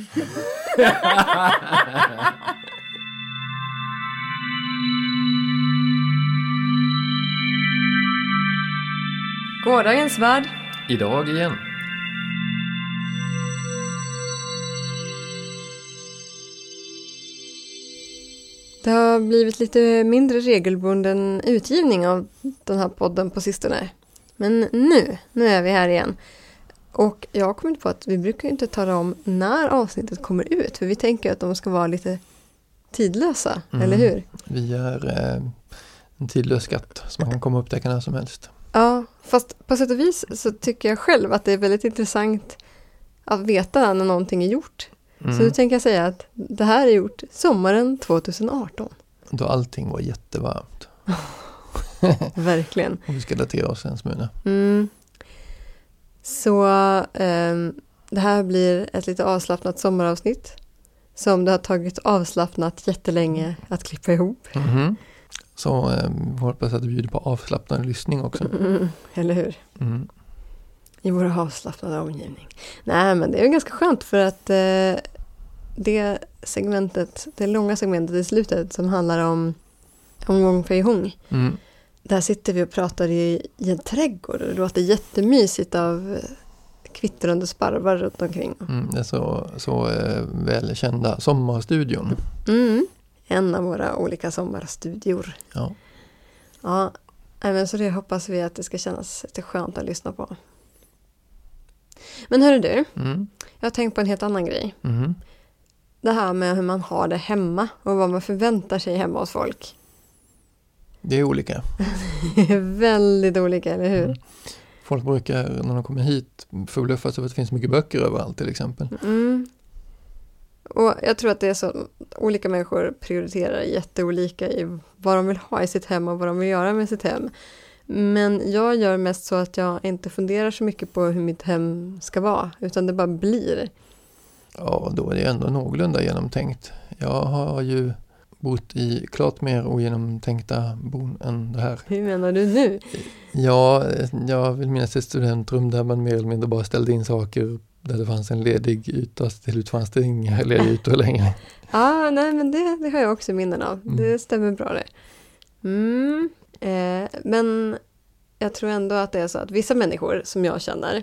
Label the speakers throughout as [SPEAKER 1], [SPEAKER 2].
[SPEAKER 1] Gårdagens värld.
[SPEAKER 2] Idag igen.
[SPEAKER 1] Det har blivit lite mindre regelbunden utgivning av den här podden på sistone. Men nu, nu är vi här igen. Och jag har kommit på att vi brukar inte tala om när avsnittet kommer ut. För vi tänker att de ska vara lite tidlösa,
[SPEAKER 2] Mm.
[SPEAKER 1] eller hur?
[SPEAKER 2] Vi är eh, en tidlös skatt som man kan komma och upptäcka när som helst.
[SPEAKER 1] Ja, fast på sätt och vis så tycker jag själv att det är väldigt intressant att veta när någonting är gjort.
[SPEAKER 2] Mm.
[SPEAKER 1] Så nu tänker jag säga att det här är gjort sommaren 2018.
[SPEAKER 2] Då allting var jättevarmt.
[SPEAKER 1] Verkligen.
[SPEAKER 2] Och vi ska datera oss en smula.
[SPEAKER 1] Mm. Så ehm, det här blir ett lite avslappnat sommaravsnitt. Som det har tagit avslappnat jättelänge att klippa ihop.
[SPEAKER 2] Mhm. Så eh, vi hoppas att det bjuder på avslappnad lyssning också.
[SPEAKER 1] Mm, eller hur?
[SPEAKER 2] Mm.
[SPEAKER 1] I vår avslappnade omgivning. Nej, men det är ju ganska skönt för att eh, det segmentet, det långa segmentet i slutet som handlar om om Wong Fei Hung.
[SPEAKER 2] Mm.
[SPEAKER 1] Där sitter vi och pratar i, i en trädgård och det låter jättemysigt av eh, kvittrande sparvar runt omkring.
[SPEAKER 2] Mm. Det är så, så eh, välkända Sommarstudion.
[SPEAKER 1] Mm. En av våra olika sommarstudior.
[SPEAKER 2] Ja.
[SPEAKER 1] Ja, men så det hoppas vi att det ska kännas lite skönt att lyssna på. Men hörru du,
[SPEAKER 2] Mm.
[SPEAKER 1] jag har tänkt på en helt annan grej.
[SPEAKER 2] Mhm.
[SPEAKER 1] Det här med hur man har det hemma och vad man förväntar sig hemma hos folk.
[SPEAKER 2] Det är olika.
[SPEAKER 1] Det är väldigt olika, eller hur?
[SPEAKER 2] Mm. Folk brukar när de kommer hit förbluffas över att det finns mycket böcker överallt till exempel.
[SPEAKER 1] Mm. Och jag tror att det är så olika människor prioriterar jätteolika i vad de vill ha i sitt hem och vad de vill göra med sitt hem. Men jag gör mest så att jag inte funderar så mycket på hur mitt hem ska vara, utan det bara blir.
[SPEAKER 2] Ja, då är det ändå någorlunda genomtänkt. Jag har ju bott i klart mer ogenomtänkta bon än det här.
[SPEAKER 1] Hur menar du nu?
[SPEAKER 2] Ja, jag vill minnas ett studentrum där man mer eller mindre bara ställde in saker där det fanns en ledig yta. Till slut fanns det inga lediga ytor längre.
[SPEAKER 1] Ja, nej men det, det har jag också minnen av.
[SPEAKER 2] Mm.
[SPEAKER 1] Det stämmer bra det. Mm, eh, men jag tror ändå att det är så att vissa människor som jag känner,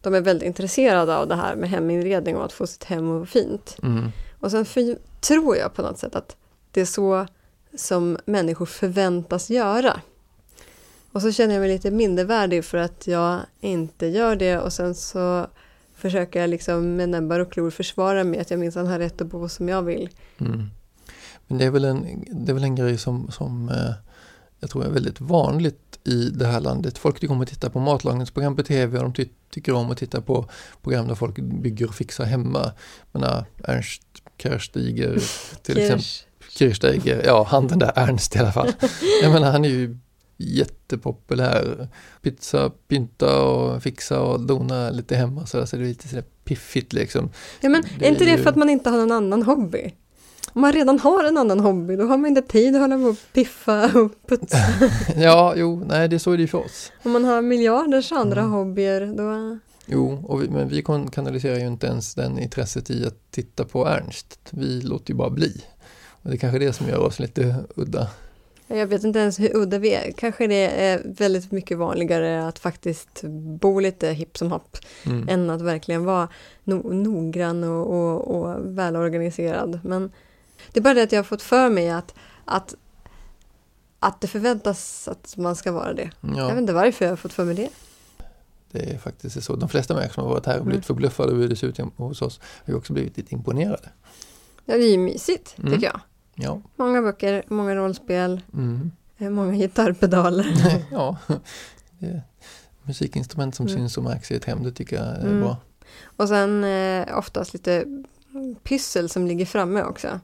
[SPEAKER 1] de är väldigt intresserade av det här med heminredning och att få sitt hem att vara fint.
[SPEAKER 2] Mm.
[SPEAKER 1] Och sen tror jag på något sätt att det är så som människor förväntas göra. Och så känner jag mig lite mindervärdig för att jag inte gör det och sen så försöker jag liksom med näbbar och klor försvara mig att jag minsann har rätt att bo som jag vill.
[SPEAKER 2] Mm. Men det är väl en, det är väl en grej som, som eh, jag tror är väldigt vanligt i det här landet. Folk tycker om att titta på matlagningsprogram på tv och de ty tycker om att titta på program där folk bygger och fixar hemma. Jag menar, Ernst Kerstiger till exempel. Kirchsteiger, ja han den där Ernst i alla fall. Jag menar han är ju jättepopulär. Pizza, pynta och fixa och dona lite hemma så, där, så det är lite sådär piffigt liksom.
[SPEAKER 1] Ja, men
[SPEAKER 2] Det
[SPEAKER 1] är inte det för att man inte har någon annan hobby? Om man redan har en annan hobby, då har man inte tid att hålla på och piffa och putsa.
[SPEAKER 2] Ja, jo, nej det är så är det ju för oss.
[SPEAKER 1] Om man har miljarders andra
[SPEAKER 2] Mm.
[SPEAKER 1] hobbyer, då...
[SPEAKER 2] Jo, och vi, men vi kanaliserar ju inte ens den intresset i att titta på Ernst. Vi låter ju bara bli. Och det är kanske det som gör oss lite udda.
[SPEAKER 1] Jag vet inte ens hur udda vi är. Kanske det är väldigt mycket vanligare att faktiskt bo lite hipp som hopp
[SPEAKER 2] Mm.
[SPEAKER 1] än att verkligen vara no noggrann och, och, och välorganiserad. Men det är bara det att jag har fått för mig att, att, att det förväntas att man ska vara det. Jag vet
[SPEAKER 2] Ja,
[SPEAKER 1] inte varför jag har fått för mig det.
[SPEAKER 2] det är faktiskt så. De flesta människor som har varit här och blivit
[SPEAKER 1] Mm.
[SPEAKER 2] förbluffade över hur det ser ut hos oss har ju också blivit lite imponerade.
[SPEAKER 1] Ja, det är ju mysigt,
[SPEAKER 2] Mm.
[SPEAKER 1] tycker jag.
[SPEAKER 2] Ja,
[SPEAKER 1] Många böcker, många rollspel,
[SPEAKER 2] mm.
[SPEAKER 1] eh, många gitarrpedaler.
[SPEAKER 2] ja. Musikinstrument som
[SPEAKER 1] Mm.
[SPEAKER 2] syns och märks i ett hem, det tycker jag är
[SPEAKER 1] Mm.
[SPEAKER 2] bra.
[SPEAKER 1] Och sen eh, oftast lite pyssel som ligger framme också.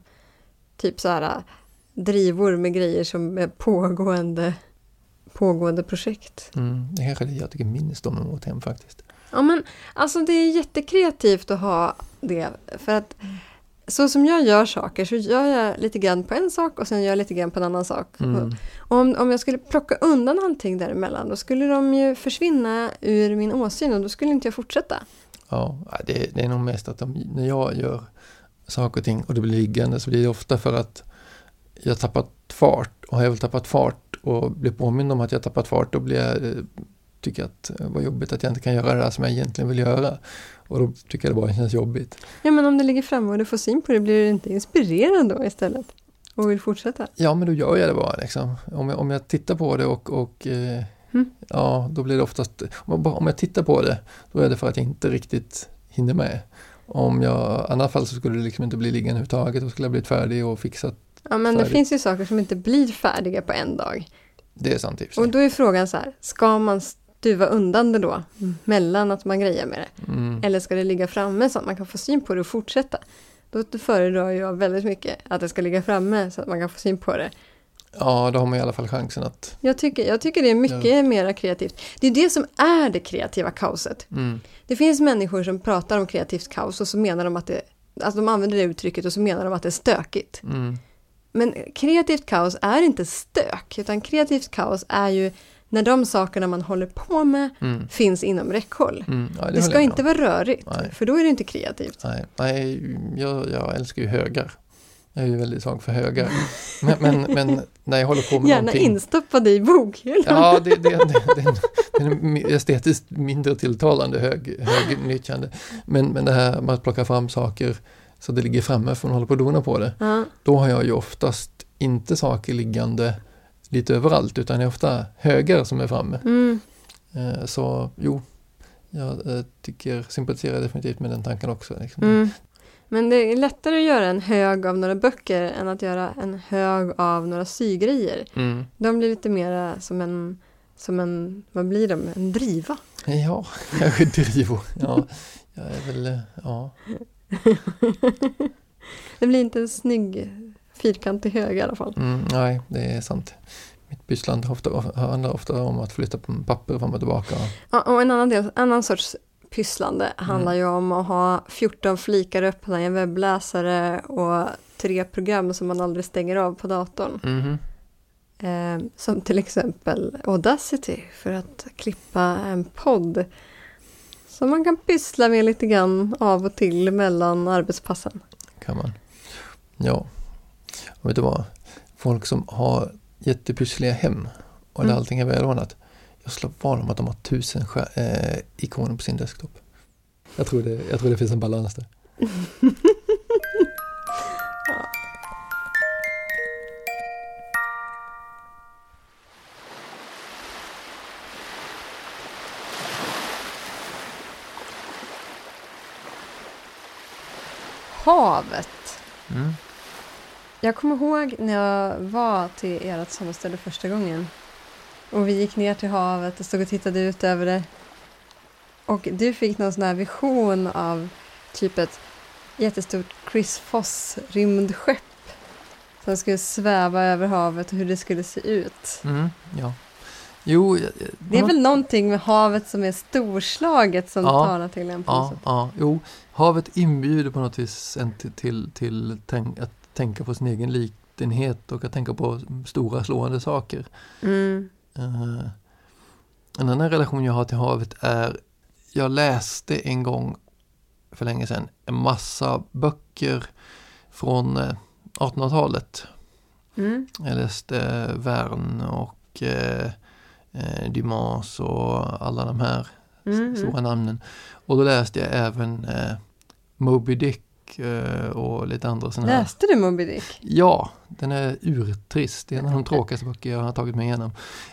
[SPEAKER 1] Typ så här eh, drivor med grejer som är pågående, pågående projekt.
[SPEAKER 2] Mm. Det kanske är det jag tycker minst om med vårt hem faktiskt.
[SPEAKER 1] Ja men alltså det är jättekreativt att ha det. För att så som jag gör saker så gör jag lite grann på en sak och sen gör jag lite grann på en annan sak.
[SPEAKER 2] Mm.
[SPEAKER 1] Om, om jag skulle plocka undan någonting däremellan då skulle de ju försvinna ur min åsyn och då skulle inte jag fortsätta.
[SPEAKER 2] Ja, det, det är nog mest att de, när jag gör saker och ting och det blir liggande så blir det ofta för att jag tappat fart och har jag väl tappat fart och blir påmind om att jag tappat fart då blir jag eh, tycker att det var jobbigt att jag inte kan göra det där som jag egentligen vill göra. Och då tycker jag det bara känns jobbigt.
[SPEAKER 1] Ja men om det ligger framme och du får syn på det, blir du inte inspirerad då istället? Och vill fortsätta?
[SPEAKER 2] Ja men då gör jag det bara liksom. Om jag, om jag tittar på det och, och eh, mm. ja då blir det oftast, om jag, om jag tittar på det, då är det för att jag inte riktigt hinner med. Om jag, i annat fall så skulle det liksom inte bli liggande överhuvudtaget, då skulle jag blivit färdig och fixat.
[SPEAKER 1] Ja men färdig. det finns ju saker som inte blir färdiga på en dag.
[SPEAKER 2] Det är sant i
[SPEAKER 1] och då är frågan så här, ska man stuva undan det då mm. mellan att man grejer med det? Mm. Eller ska det ligga framme så att man kan få syn på det och fortsätta? Då föredrar jag väldigt mycket att det ska ligga framme så att man kan få syn på det.
[SPEAKER 2] Ja, då har man i alla fall chansen att...
[SPEAKER 1] Jag tycker, jag tycker det är mycket ja. mer kreativt. Det är det som är det kreativa kaoset. Mm. Det finns människor som pratar om kreativt kaos och så menar de att det... Alltså de använder det uttrycket och så menar de att det är stökigt. Mm. Men kreativt kaos är inte stök, utan kreativt kaos är ju när de sakerna man håller på med mm. finns inom räckhåll. Mm. Ja, det, det ska inte vara rörigt, Nej. för då är det inte kreativt.
[SPEAKER 2] Nej, Nej jag, jag älskar ju högar. Jag är ju väldigt svag för högar. Men, men, men, när jag håller på med
[SPEAKER 1] Gärna
[SPEAKER 2] någonting...
[SPEAKER 1] instoppade i bokhyllan.
[SPEAKER 2] Ja, det, det, det, det, är estetiskt mindre tilltalande hög, högnyttjande. Men, men det här med att plocka fram saker så det ligger framme för man håller på att dona på det. Ja. Då har jag ju oftast inte saker liggande lite överallt utan det är ofta högar som är framme. Mm. Eh, så jo, jag eh, tycker, sympatiserar definitivt med den tanken också. Liksom. Mm.
[SPEAKER 1] Men det är lättare att göra en hög av några böcker än att göra en hög av några sygrejer. Mm. De blir lite mer som en, som en, vad blir de, en driva?
[SPEAKER 2] Ja, kanske drivo. Ja, jag är väl, ja.
[SPEAKER 1] det blir inte en snygg fyrkantig hög i alla fall.
[SPEAKER 2] Mm, nej, det är sant. Mitt pysslande handlar ofta om att flytta papper fram och tillbaka.
[SPEAKER 1] Ja, och en annan, del, annan sorts pysslande handlar mm. ju om att ha 14 flikar öppna i en webbläsare och tre program som man aldrig stänger av på datorn. Mm. Eh, som till exempel Audacity för att klippa en podd. Som man kan pyssla med lite grann av och till mellan arbetspassen.
[SPEAKER 2] Kan man. Ja. Och vet du vad? Folk som har jättepyssliga hem och mm. allting är välordnat. Jag slår vad om att de har tusen eh, ikoner på sin desktop. Jag tror det, jag tror det finns en balans där.
[SPEAKER 1] Havet. Mm. Jag kommer ihåg när jag var till ert sommarställe första gången. Och vi gick ner till havet och stod och tittade ut över det. Och du fick någon sån här vision av typ ett jättestort Chris Foss rymdskepp som skulle sväva över havet och hur det skulle se ut.
[SPEAKER 2] Mm, ja. Jo,
[SPEAKER 1] det är väl någonting med havet som är storslaget som ja, talar till en
[SPEAKER 2] på ja, ja, jo, havet inbjuder på något vis en till, till, till tänk, att tänka på sin egen litenhet och att tänka på stora slående saker. Mm. Uh, en annan relation jag har till havet är, jag läste en gång för länge sedan en massa böcker från 1800-talet. Eh, mm. Jag läste Verne och eh, eh, Dumas och alla de här mm. stora namnen. Och då läste jag även eh, Moby Dick Eh, och lite andra sådana
[SPEAKER 1] här. Läste du Moby Dick?
[SPEAKER 2] Ja, den är urtrist. Det är en av de tråkigaste böcker jag har tagit mig igenom.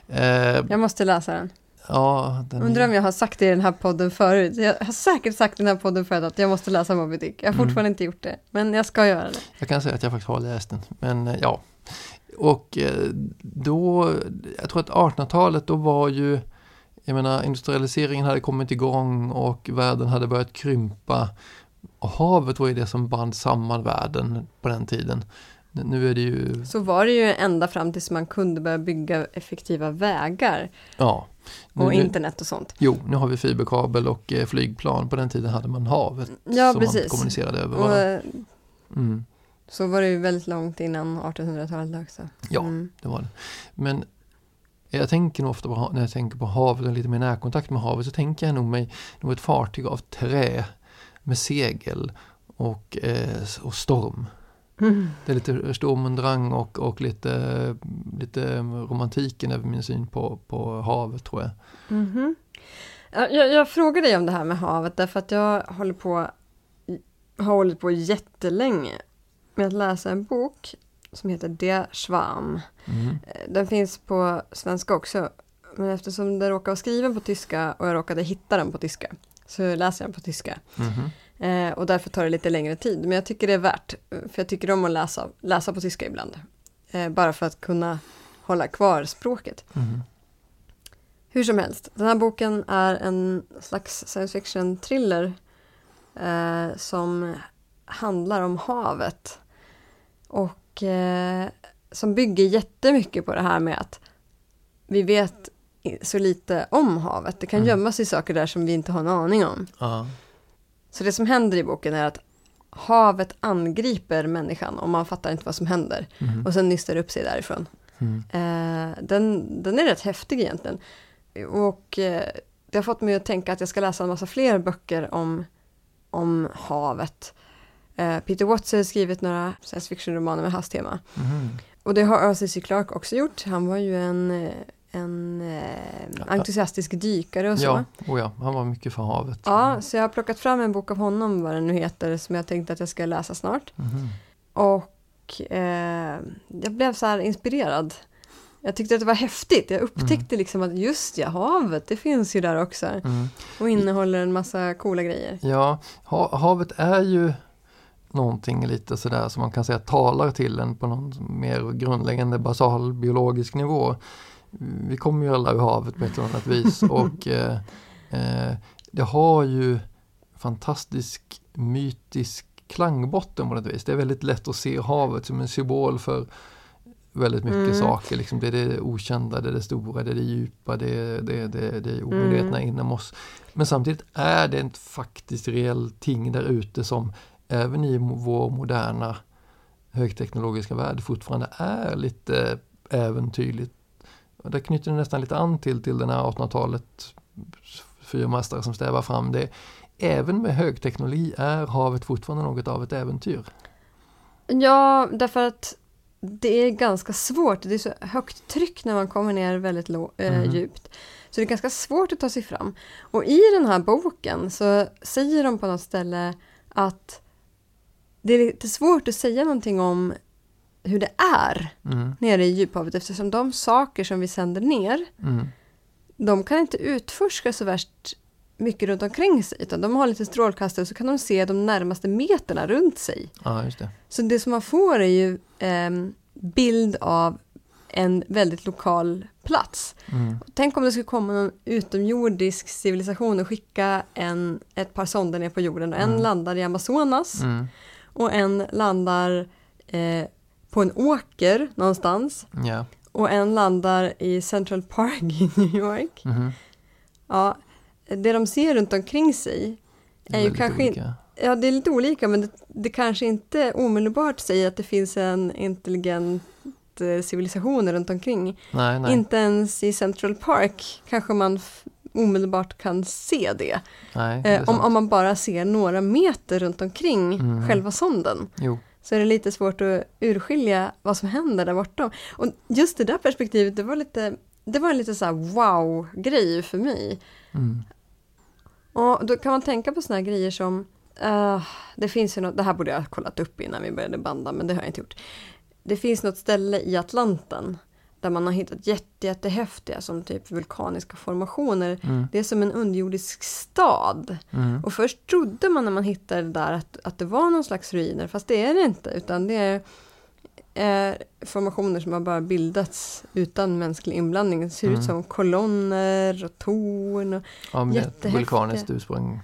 [SPEAKER 1] Eh, jag måste läsa den.
[SPEAKER 2] Ja,
[SPEAKER 1] den Undrar om jag har sagt det i den här podden förut. Jag har säkert sagt i den här podden förut att jag måste läsa Moby Dick. Jag har mm. fortfarande mm. inte gjort det, men jag ska göra det.
[SPEAKER 2] Jag kan säga att jag faktiskt har läst den, men eh, ja. Och då, jag tror att 1800-talet då var ju, jag menar industrialiseringen hade kommit igång och världen hade börjat krympa. Och havet var ju det som band samman världen på den tiden. Nu är det ju...
[SPEAKER 1] Så var det ju ända fram tills man kunde börja bygga effektiva vägar.
[SPEAKER 2] Ja.
[SPEAKER 1] Nu, och internet och sånt.
[SPEAKER 2] Jo, nu har vi fiberkabel och eh, flygplan. På den tiden hade man havet ja, som precis. man kommunicerade över. Och, eh,
[SPEAKER 1] mm. Så var det ju väldigt långt innan 1800-talet också.
[SPEAKER 2] Ja, mm. det var det. Men Jag tänker nog ofta på, när jag tänker på havet och lite mer närkontakt med havet så tänker jag nog mig nog ett fartyg av trä med segel och, eh, och storm.
[SPEAKER 1] Mm.
[SPEAKER 2] Det är lite stormendrang och, och lite, lite romantiken över min syn på, på havet tror jag.
[SPEAKER 1] Mhm. Ja, Jag, jag frågar dig om det här med havet därför att jag håller på, har hållit på jättelänge med att läsa en bok som heter Der Schwarm.
[SPEAKER 2] Mm.
[SPEAKER 1] Eh, Den finns på svenska också. Men eftersom den råkar vara skriven på tyska och jag råkade hitta den på tyska så läser jag på tyska.
[SPEAKER 2] Mhm.
[SPEAKER 1] Eh, och därför tar det lite längre tid. Men jag tycker det är värt, för jag tycker om att läsa, läsa på tyska ibland. Eh, bara för att kunna hålla kvar språket.
[SPEAKER 2] Mhm.
[SPEAKER 1] Hur som helst, den här boken är en slags science fiction thriller eh, som handlar om havet. Och eh, som bygger jättemycket på det här med att vi vet så lite om havet. Det kan
[SPEAKER 2] Mm.
[SPEAKER 1] gömma sig saker där som vi inte har en aning om.
[SPEAKER 2] Ja.
[SPEAKER 1] Så det som händer i boken är att havet angriper människan och man fattar inte vad som händer.
[SPEAKER 2] Mhm.
[SPEAKER 1] Och sen nystar det upp sig därifrån.
[SPEAKER 2] Mm.
[SPEAKER 1] Eh, den, den är rätt häftig egentligen. Och eh, det har fått mig att tänka att jag ska läsa en massa fler böcker om, om havet. Eh, Peter Watts har skrivit några science fiction-romaner med havstema.
[SPEAKER 2] Mhm.
[SPEAKER 1] Och det har Arthur C. Clarke också gjort. Han var ju en, eh, en eh, entusiastisk dykare och så.
[SPEAKER 2] Ja, oh ja, han var mycket för havet.
[SPEAKER 1] Ja, så jag har plockat fram en bok av honom, vad den nu heter, som jag tänkte att jag ska läsa snart.
[SPEAKER 2] Mhm.
[SPEAKER 1] Och eh, jag blev så här inspirerad. Jag tyckte att det var häftigt. Jag upptäckte liksom att just ja, havet, det finns ju där också.
[SPEAKER 2] Mm.
[SPEAKER 1] Och innehåller en massa coola grejer.
[SPEAKER 2] Ja, ha, havet är ju någonting lite sådär som man kan säga talar till en på någon mer grundläggande basal biologisk nivå. Vi kommer ju alla ur havet på ett eller annat vis och eh, eh, det har ju fantastisk mytisk klangbotten på något vis. Det är väldigt lätt att se havet som en symbol för väldigt mycket
[SPEAKER 1] Mm.
[SPEAKER 2] saker. Liksom det är det okända, det är det stora, det är det djupa, det är det, det, det är omedvetna
[SPEAKER 1] Mm.
[SPEAKER 2] inom oss. Men samtidigt är det ett faktiskt reellt ting där ute som även i vår moderna högteknologiska värld fortfarande är lite äventyrligt. Och det knyter nästan lite an till, till den här 1800-talet fyrmästare som stävar fram det. Även med högteknologi är havet fortfarande något av ett äventyr.
[SPEAKER 1] Ja, därför att det är ganska svårt. Det är så högt tryck när man kommer ner väldigt lå- eh,
[SPEAKER 2] Mhm.
[SPEAKER 1] djupt. Så det är ganska svårt att ta sig fram. Och i den här boken så säger de på något ställe att det är lite svårt att säga någonting om hur det är
[SPEAKER 2] Mm,
[SPEAKER 1] nere i djuphavet eftersom de saker som vi sänder ner
[SPEAKER 2] mm,
[SPEAKER 1] de kan inte utforska så värst mycket runt omkring sig utan de har lite strålkastare och så kan de se de närmaste meterna runt sig.
[SPEAKER 2] ja, det.
[SPEAKER 1] Så det som man får är ju en bild av en väldigt lokal plats.
[SPEAKER 2] Mm,
[SPEAKER 1] Tänk om det skulle komma någon utomjordisk civilisation och skicka en, ett par sonder ner på jorden. Och en
[SPEAKER 2] Mm.
[SPEAKER 1] landar i Amazonas
[SPEAKER 2] mm,
[SPEAKER 1] och en landar eh, på en åker någonstans.
[SPEAKER 2] ja.
[SPEAKER 1] Och en landar i Central Park i New York.
[SPEAKER 2] mhm.
[SPEAKER 1] Ja, det de ser runt omkring sig
[SPEAKER 2] Det
[SPEAKER 1] är ju kanske
[SPEAKER 2] olika.
[SPEAKER 1] Ja, det är lite olika men det, det kanske inte omedelbart säger att det finns en intelligent eh, civilisation runt omkring.
[SPEAKER 2] Nej, nej,
[SPEAKER 1] Inte ens i Central Park kanske man omedelbart kan se det.
[SPEAKER 2] nej det är
[SPEAKER 1] Eh, om, om man bara ser några meter runt omkring
[SPEAKER 2] Mm.
[SPEAKER 1] själva sonden
[SPEAKER 2] Jo,
[SPEAKER 1] så är det lite svårt att urskilja vad som händer där bortom. Och just det där perspektivet, det var lite, det var en lite så wow-grej för mig.
[SPEAKER 2] mm,
[SPEAKER 1] Och då kan man tänka på såna grejer som, eh, det finns ju något, det här borde jag ha kollat upp innan vi började banda, men det har jag inte gjort. Det finns något ställe i Atlanten där man har hittat jätte, jättehäftiga som typ vulkaniska formationer.
[SPEAKER 2] mm,
[SPEAKER 1] Det är som en underjordisk stad.
[SPEAKER 2] mm,
[SPEAKER 1] Och först trodde man när man hittade det där att, att det var någon slags ruiner, fast det är det inte, utan det är eh, formationer som har bara bildats utan mänsklig inblandning. Det ser
[SPEAKER 2] Mm.
[SPEAKER 1] ut som kolonner och torn. Och,
[SPEAKER 2] ja, vulkaniskt ursprung.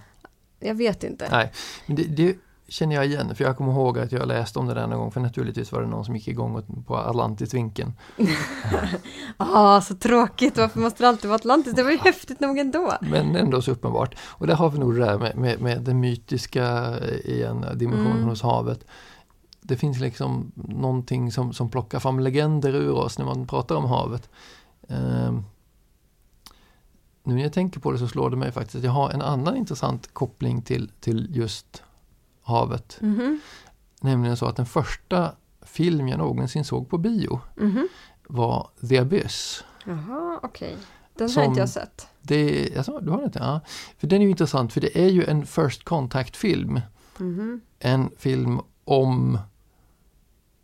[SPEAKER 1] jag vet inte.
[SPEAKER 2] Nej, men det, det känner jag igen, för jag kommer ihåg att jag läste om det där någon gång, för naturligtvis var det någon som gick igång på Atlantisvinkeln.
[SPEAKER 1] Ah, så tråkigt, varför måste det alltid vara Atlantis? Det var ju häftigt nog ändå.
[SPEAKER 2] Men ändå så uppenbart. Och där har vi nog det där med, med, med den mytiska i en dimension
[SPEAKER 1] Mm.
[SPEAKER 2] hos havet. Det finns liksom någonting som, som plockar fram legender ur oss när man pratar om havet. Eh, nu när jag tänker på det så slår det mig faktiskt att jag har en annan intressant koppling till, till just havet.
[SPEAKER 1] Mhm.
[SPEAKER 2] Nämligen så att den första film jag någonsin såg på bio
[SPEAKER 1] Mhm.
[SPEAKER 2] var The Abyss.
[SPEAKER 1] Jaha, okej. Den har inte jag sett.
[SPEAKER 2] Det, alltså, du har inte? Ja. För den är ju intressant för det är ju en First Contact-film.
[SPEAKER 1] Mhm.
[SPEAKER 2] En film om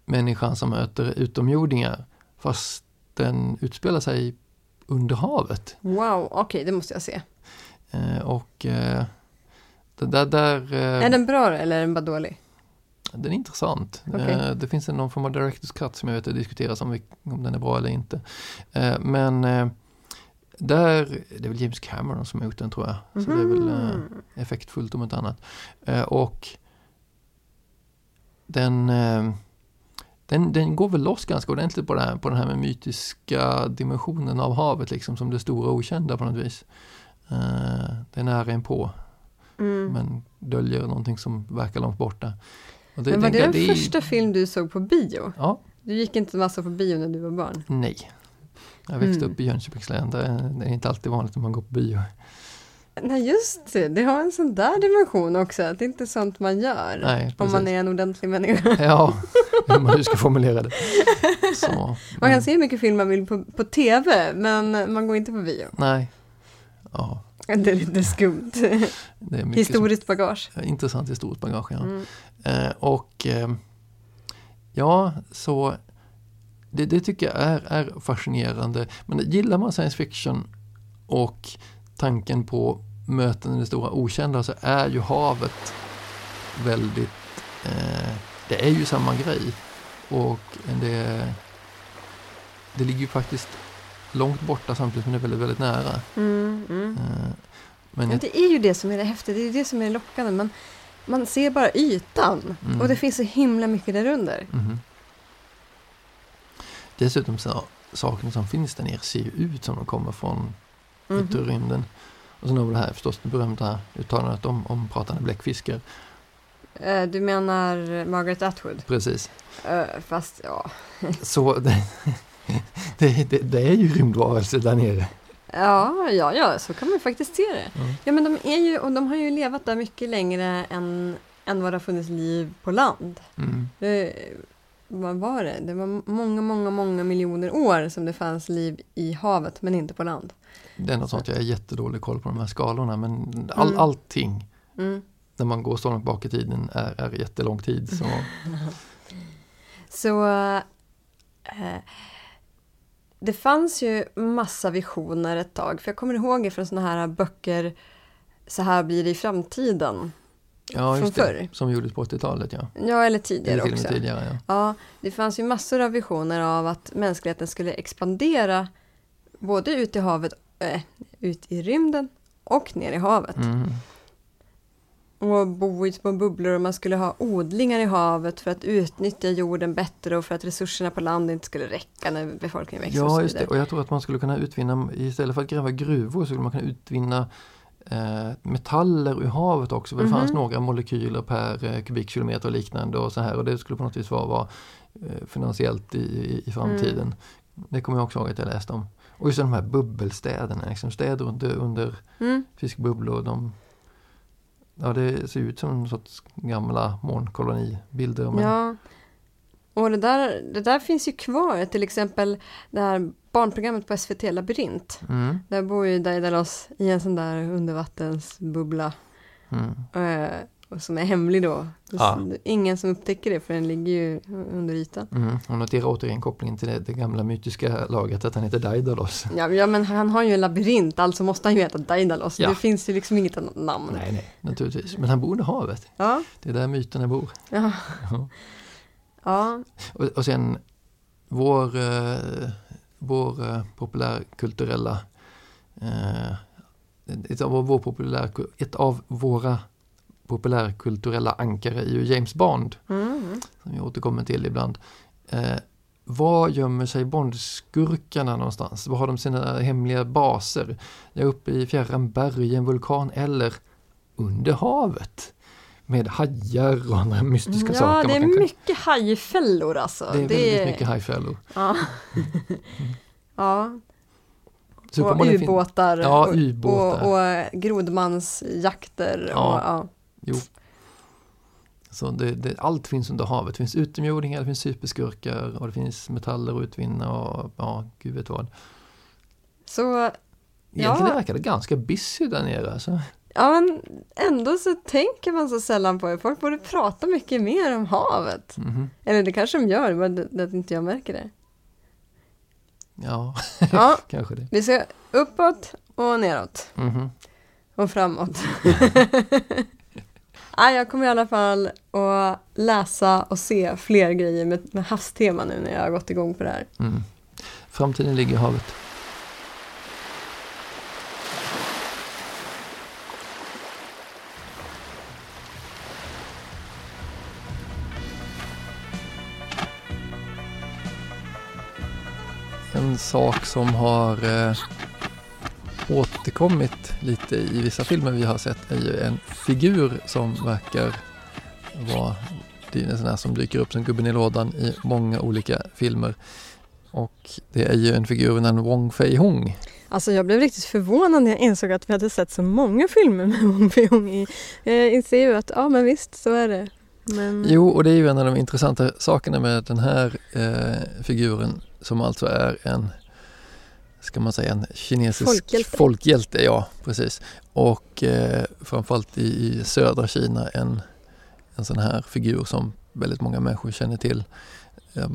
[SPEAKER 2] människan som möter utomjordingar. Fast den utspelar sig under havet.
[SPEAKER 1] Wow, okej, det måste jag se.
[SPEAKER 2] Eh, och eh, det där, där eh,
[SPEAKER 1] Är den bra eller är den bara dålig?
[SPEAKER 2] den är intressant.
[SPEAKER 1] Okej.
[SPEAKER 2] Eh, det finns en någon form av Directors Cut som jag vet att diskuteras om, vi- om den är bra eller inte. Eh, men där, det är väl James Cameron som har gjort den tror jag. Så det är väl
[SPEAKER 1] Mhm.
[SPEAKER 2] effektfullt om inte annat. Och den, den, den går väl loss ganska ordentligt på, det här, på den här med mytiska dimensionen av havet liksom som det stora okända på något vis. Det är nära inpå
[SPEAKER 1] Mm.
[SPEAKER 2] men döljer någonting som verkar långt borta. Och
[SPEAKER 1] Men var det den
[SPEAKER 2] jag,
[SPEAKER 1] första film du såg på bio?
[SPEAKER 2] Ja,
[SPEAKER 1] Du gick inte massa på bio när du var barn?
[SPEAKER 2] nej. Jag växte
[SPEAKER 1] Mm.
[SPEAKER 2] upp i Jönköpings län, där det är inte alltid vanligt att man går på bio.
[SPEAKER 1] Nej, just det. Det har en sån där dimension också. Att det är inte sånt man gör.
[SPEAKER 2] Nej,
[SPEAKER 1] om man är en ordentlig människa.
[SPEAKER 2] Ja, hur man nu ska formulera det. Så,
[SPEAKER 1] Man
[SPEAKER 2] men-
[SPEAKER 1] kan se hur mycket film man vill på, på TV, men man går inte på bio.
[SPEAKER 2] Nej. Ja,
[SPEAKER 1] Det är lite skumt.
[SPEAKER 2] det är
[SPEAKER 1] Historiskt bagage.
[SPEAKER 2] som, intressant historiskt bagage. Ja.
[SPEAKER 1] Mm.
[SPEAKER 2] Eh, och eh, ja, så det, det tycker jag är, är fascinerande. Men gillar man science fiction och tanken på möten i det stora okända så är ju havet väldigt, eh, det är ju samma grej. Och det, det ligger ju faktiskt långt borta samtidigt som det är väldigt, väldigt nära.
[SPEAKER 1] Mm, mm.
[SPEAKER 2] Eh, men
[SPEAKER 1] Ja,
[SPEAKER 2] jag,
[SPEAKER 1] det är ju det som är det häftiga, det är det som är lockande. Man, man ser bara ytan
[SPEAKER 2] Mm.
[SPEAKER 1] och det finns så himla mycket där under.
[SPEAKER 2] Mhm. Dessutom så sakerna som finns där nere ser ju ut som de kommer från
[SPEAKER 1] Mhm.
[SPEAKER 2] yttre rymden. Och sen har vi det här förstås det berömda uttalandet om, om pratande bläckfiskar.
[SPEAKER 1] Eh, Du menar Margaret Atwood?
[SPEAKER 2] Precis.
[SPEAKER 1] Eh, Fast ja,
[SPEAKER 2] Så det, det, det, är ju rymdvarelser där nere.
[SPEAKER 1] ja, ja, ja, så kan man ju faktiskt se det.
[SPEAKER 2] Mm.
[SPEAKER 1] Ja, men de är ju, och de har ju levat där mycket längre än, än vad det har funnits liv på land.
[SPEAKER 2] Mm.
[SPEAKER 1] Det, vad var det? Det var många, många, många miljoner år som det fanns liv i havet, men inte på land.
[SPEAKER 2] Det är något sånt, jag är jättedålig koll på de här skalorna men all,
[SPEAKER 1] Mm.
[SPEAKER 2] allting
[SPEAKER 1] Mm.
[SPEAKER 2] när man går så långt bak i tiden är, är jättelång tid. Så,
[SPEAKER 1] Så eh, det fanns ju massa visioner ett tag, för jag kommer ihåg från såna här böcker, så här blir det i framtiden.
[SPEAKER 2] ja,
[SPEAKER 1] Från
[SPEAKER 2] just det.
[SPEAKER 1] förr.
[SPEAKER 2] Som gjordes på 80-talet ja.
[SPEAKER 1] Ja, eller tidigare
[SPEAKER 2] Eller
[SPEAKER 1] också.
[SPEAKER 2] tidigare ja.
[SPEAKER 1] Ja, det fanns ju massor av visioner av att mänskligheten skulle expandera både ut i havet, äh, ut i rymden och ner i havet.
[SPEAKER 2] Mm.
[SPEAKER 1] Och bo i små bubblor och man skulle ha odlingar i havet för att utnyttja jorden bättre och för att resurserna på land inte skulle räcka när befolkningen växer
[SPEAKER 2] Ja, just det. Och jag tror att man skulle kunna utvinna, istället för att gräva gruvor så skulle man kunna utvinna eh, metaller ur havet också. För det fanns
[SPEAKER 1] Mhm.
[SPEAKER 2] några molekyler per eh, kubikkilometer och liknande och så här. Och det skulle på något vis vara, vara eh, finansiellt i, i, i framtiden.
[SPEAKER 1] Mm.
[SPEAKER 2] Det kommer jag också ihåg att jag läste om. Och just de här bubbelstäderna, liksom städer under, under
[SPEAKER 1] Mm.
[SPEAKER 2] fiskbubblor. De, ja, det ser ut som en sorts gamla månkolonibilder. Men,
[SPEAKER 1] Ja. Och det där, det där finns ju kvar, till exempel det här barnprogrammet på SVT, Labyrint.
[SPEAKER 2] Mm,
[SPEAKER 1] Där bor ju Daidalos i en sån där undervattensbubbla.
[SPEAKER 2] mm,
[SPEAKER 1] Eh, och som är hemlig då.
[SPEAKER 2] Ja.
[SPEAKER 1] Ingen som upptäcker det för den ligger ju under ytan.
[SPEAKER 2] mm. Och noterar återigen kopplingen till det, det gamla mytiska laget att han heter Daidalos.
[SPEAKER 1] Ja, ja men han har ju en labyrint, alltså måste han ju heta Daidalos.
[SPEAKER 2] Ja.
[SPEAKER 1] Det finns ju liksom inget annat namn.
[SPEAKER 2] Nej, nej, naturligtvis. Men han bor under havet.
[SPEAKER 1] Ja,
[SPEAKER 2] Det är där myterna bor.
[SPEAKER 1] ja,
[SPEAKER 2] Ja.
[SPEAKER 1] ja.
[SPEAKER 2] Och, och sen vår, eh, vår eh, populärkulturella eh, ett, av vår populär, ett av våra populärkulturella ankare är ju James Bond,
[SPEAKER 1] Mm.
[SPEAKER 2] som vi återkommer till ibland. Eh, var gömmer sig Bondskurkarna någonstans? Var har de sina hemliga baser? Ja, uppe i fjärran berg, en vulkan eller under havet? Med hajar och andra mystiska
[SPEAKER 1] Ja,
[SPEAKER 2] saker.
[SPEAKER 1] det
[SPEAKER 2] man
[SPEAKER 1] är mycket hajfällor alltså.
[SPEAKER 2] det är väldigt mycket hajfällor.
[SPEAKER 1] Ja. ja. Så och ubåtar
[SPEAKER 2] ja, ubåtar.
[SPEAKER 1] Och, och grodmansjakter. Ja. Och, ja.
[SPEAKER 2] Jo. Så det, det, allt finns under havet. Det finns utomjordingar, det finns superskurkar och det finns metaller att utvinna och ja, gud vet vad.
[SPEAKER 1] Så
[SPEAKER 2] Egentligen ja. verkar det ganska busy där nere. Alltså.
[SPEAKER 1] Ja, men ändå så tänker man så sällan på det. Folk borde prata mycket mer om havet. Mm -hmm. Eller det kanske de gör, men att inte jag märker det.
[SPEAKER 2] Ja, ja kanske det.
[SPEAKER 1] Vi ska uppåt och neråt.
[SPEAKER 2] Mm -hmm.
[SPEAKER 1] Och framåt. jag kommer i alla fall att läsa och se fler grejer med, med havstema nu när jag har gått igång på det här.
[SPEAKER 2] Mm. Framtiden ligger i havet. en sak som har eh, återkommit lite i vissa filmer vi har sett är ju en figur som verkar vara det är en sån här som dyker upp som gubben i lådan i många olika filmer. Och det är ju en figur vid namn Wong Fei-Hung.
[SPEAKER 1] Alltså jag blev riktigt förvånad när jag insåg att vi hade sett så många filmer med Wong Fei-Hung i. Jag inser ju att ja men visst så är det. Men...
[SPEAKER 2] Jo, och det är ju en av de intressanta sakerna med den här eh, figuren som alltså är en, ska man säga, en kinesisk
[SPEAKER 1] folkhjälte.
[SPEAKER 2] folkhjälte ja, precis. Och eh, framförallt i, i södra Kina en, en sån här figur som väldigt många människor känner till. Eh,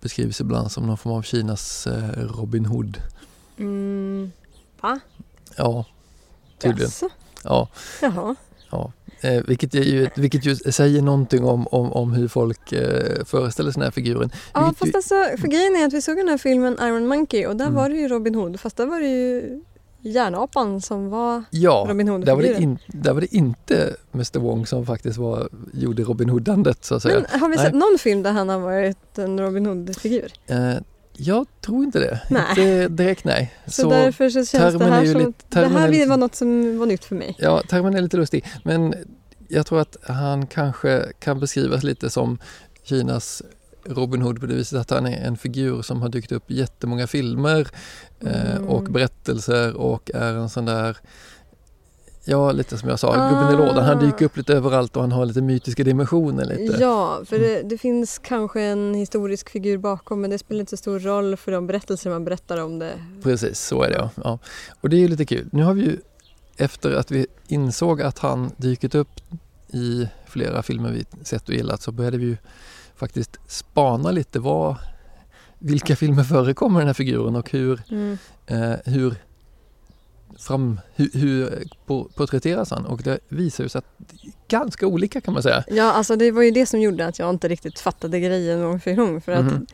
[SPEAKER 2] beskrivs ibland som någon form av Kinas eh, Robin Hood.
[SPEAKER 1] Mm, va?
[SPEAKER 2] Ja, tydligen. Jaså?
[SPEAKER 1] Ja. Jaha.
[SPEAKER 2] Ja, eh, vilket, ju, vilket ju säger någonting om, om, om hur folk eh, föreställer sig den här figuren.
[SPEAKER 1] Ja, vilket fast ju... alltså, för grejen är att vi såg den här filmen Iron Monkey och där mm. var det ju Robin Hood, fast där var det ju järnapan som var
[SPEAKER 2] ja,
[SPEAKER 1] Robin Hood.
[SPEAKER 2] Där var, det in, där var det inte Mr Wong som faktiskt var, gjorde Robin Hoodandet så att säga.
[SPEAKER 1] Men har vi sett någon film där han har varit en Robin Hood-figur?
[SPEAKER 2] Eh, jag tror inte det. Nej. Inte direkt nej.
[SPEAKER 1] Så, så därför så känns det här som lite, det här var något som var nytt för mig.
[SPEAKER 2] Ja, termen är lite lustig. Men jag tror att han kanske kan beskrivas lite som Kinas Robin Hood på det viset att han är en figur som har dykt upp i jättemånga filmer eh, mm. och berättelser och är en sån där Ja, lite som jag sa, ah. gubben i lådan. Han dyker upp lite överallt och han har lite mytiska dimensioner. Lite.
[SPEAKER 1] Ja, för det, det, finns kanske en historisk figur bakom men det spelar inte så stor roll för de berättelser man berättar om det.
[SPEAKER 2] Precis, så är det ja. ja. Och det är ju lite kul. Nu har vi ju efter att vi insåg att han dykt upp i flera filmer vi sett och gillat så började vi ju faktiskt spana lite vad, vilka filmer förekommer den här figuren och hur, mm. eh, hur fram, hur, hur porträtteras han? Och det visar sig att ganska olika kan man säga.
[SPEAKER 1] Ja, alltså det var ju det som gjorde att jag inte riktigt fattade grejen med Fei för att mm.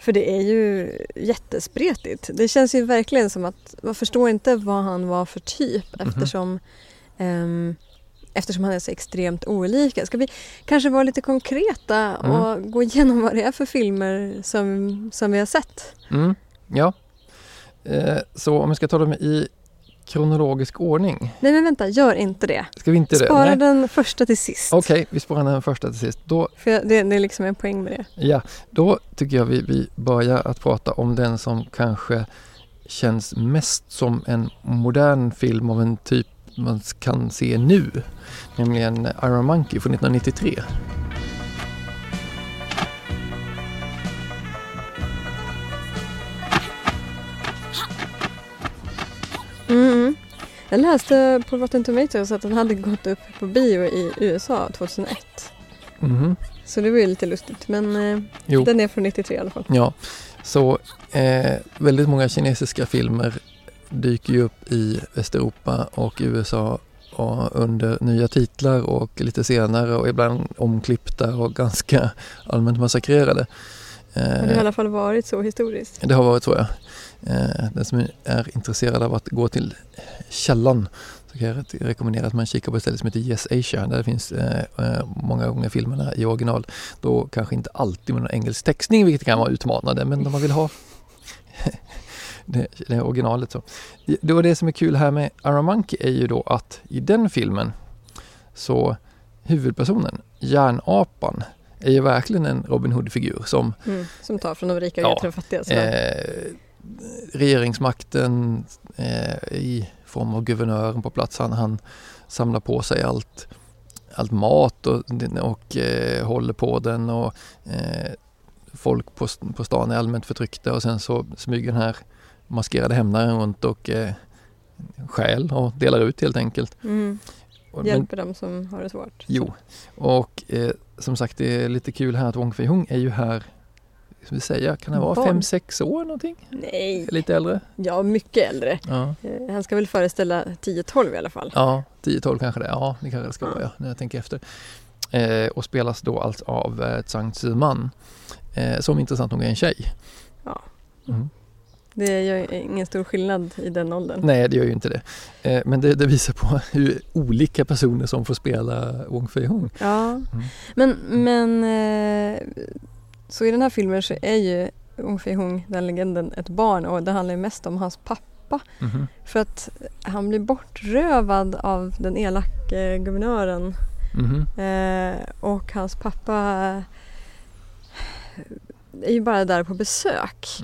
[SPEAKER 1] För det är ju jättespretigt. Det känns ju verkligen som att man förstår inte vad han var för typ mm. eftersom um, eftersom han är så extremt olika. Ska vi kanske vara lite konkreta och mm. gå igenom vad det är för filmer som, som vi har sett?
[SPEAKER 2] Mm. Ja, eh, så om vi ska ta dem i kronologisk ordning.
[SPEAKER 1] Nej men vänta, gör inte det.
[SPEAKER 2] Ska vi inte
[SPEAKER 1] Spara
[SPEAKER 2] det?
[SPEAKER 1] den första till sist.
[SPEAKER 2] Okej, okay, vi sparar den första till sist. Då,
[SPEAKER 1] För det, det är liksom en poäng med det.
[SPEAKER 2] Ja, då tycker jag vi, vi börjar att prata om den som kanske känns mest som en modern film av en typ man kan se nu. Nämligen Iron Monkey från 1993.
[SPEAKER 1] Jag läste på Rotten Tomatoes att den hade gått upp på bio i USA 2001.
[SPEAKER 2] Mm.
[SPEAKER 1] Så det var ju lite lustigt men eh, den är från 93 i alla fall.
[SPEAKER 2] Ja, så eh, väldigt många kinesiska filmer dyker ju upp i Västeuropa och USA och under nya titlar och lite senare och ibland omklippta och ganska allmänt massakrerade.
[SPEAKER 1] Det har i alla fall varit så historiskt.
[SPEAKER 2] Det har varit så ja. Eh, den som är intresserad av att gå till källan så kan jag rekommendera att man kikar på ett ställe som heter Yes Asia. Där finns eh, eh, många gånger filmerna i original. Då kanske inte alltid med någon engelsk textning vilket kan vara utmanande men om man vill ha det, det originalet så. Det var det som är kul här med Monkey är ju då att i den filmen så huvudpersonen, järnapan, är ju verkligen en Robin Hood-figur som...
[SPEAKER 1] Mm, som tar från de rika och ger till de fattiga.
[SPEAKER 2] Eh, regeringsmakten eh, i form av guvernören på plats. Han, han samlar på sig allt, allt mat och, och eh, håller på den och eh, folk på, på stan är allmänt förtryckta och sen så smyger den här maskerade hämnaren runt och eh, stjäl och delar ut helt enkelt.
[SPEAKER 1] Mm. Hjälper dem som har det svårt.
[SPEAKER 2] Jo, och eh, som sagt det är lite kul här att Wong Fei-Hung är ju här ska vi säga, kan han vara fem sex år någonting?
[SPEAKER 1] Nej.
[SPEAKER 2] Lite äldre?
[SPEAKER 1] Ja, mycket äldre.
[SPEAKER 2] Ja.
[SPEAKER 1] Eh, han ska väl föreställa 10-12 i alla fall.
[SPEAKER 2] Ja, 10-12 kanske det Ja, det kanske det ska vara ja, när jag tänker efter. Eh, och spelas då alltså av eh, Zhang Ziman eh, som intressant nog är en tjej.
[SPEAKER 1] Ja. Mm. Det gör ingen stor skillnad i den åldern.
[SPEAKER 2] Nej, det gör ju inte det. Eh, men det, det, visar på hur olika personer som får spela Wong Fei-Hung.
[SPEAKER 1] Ja, mm. men, men eh, så i den här filmen så är ju Wong Fei-Hung, den legenden, ett barn och det handlar ju mest om hans pappa. Mm. För att han blir bortrövad av den elake guvernören mm. och hans pappa är ju bara där på besök.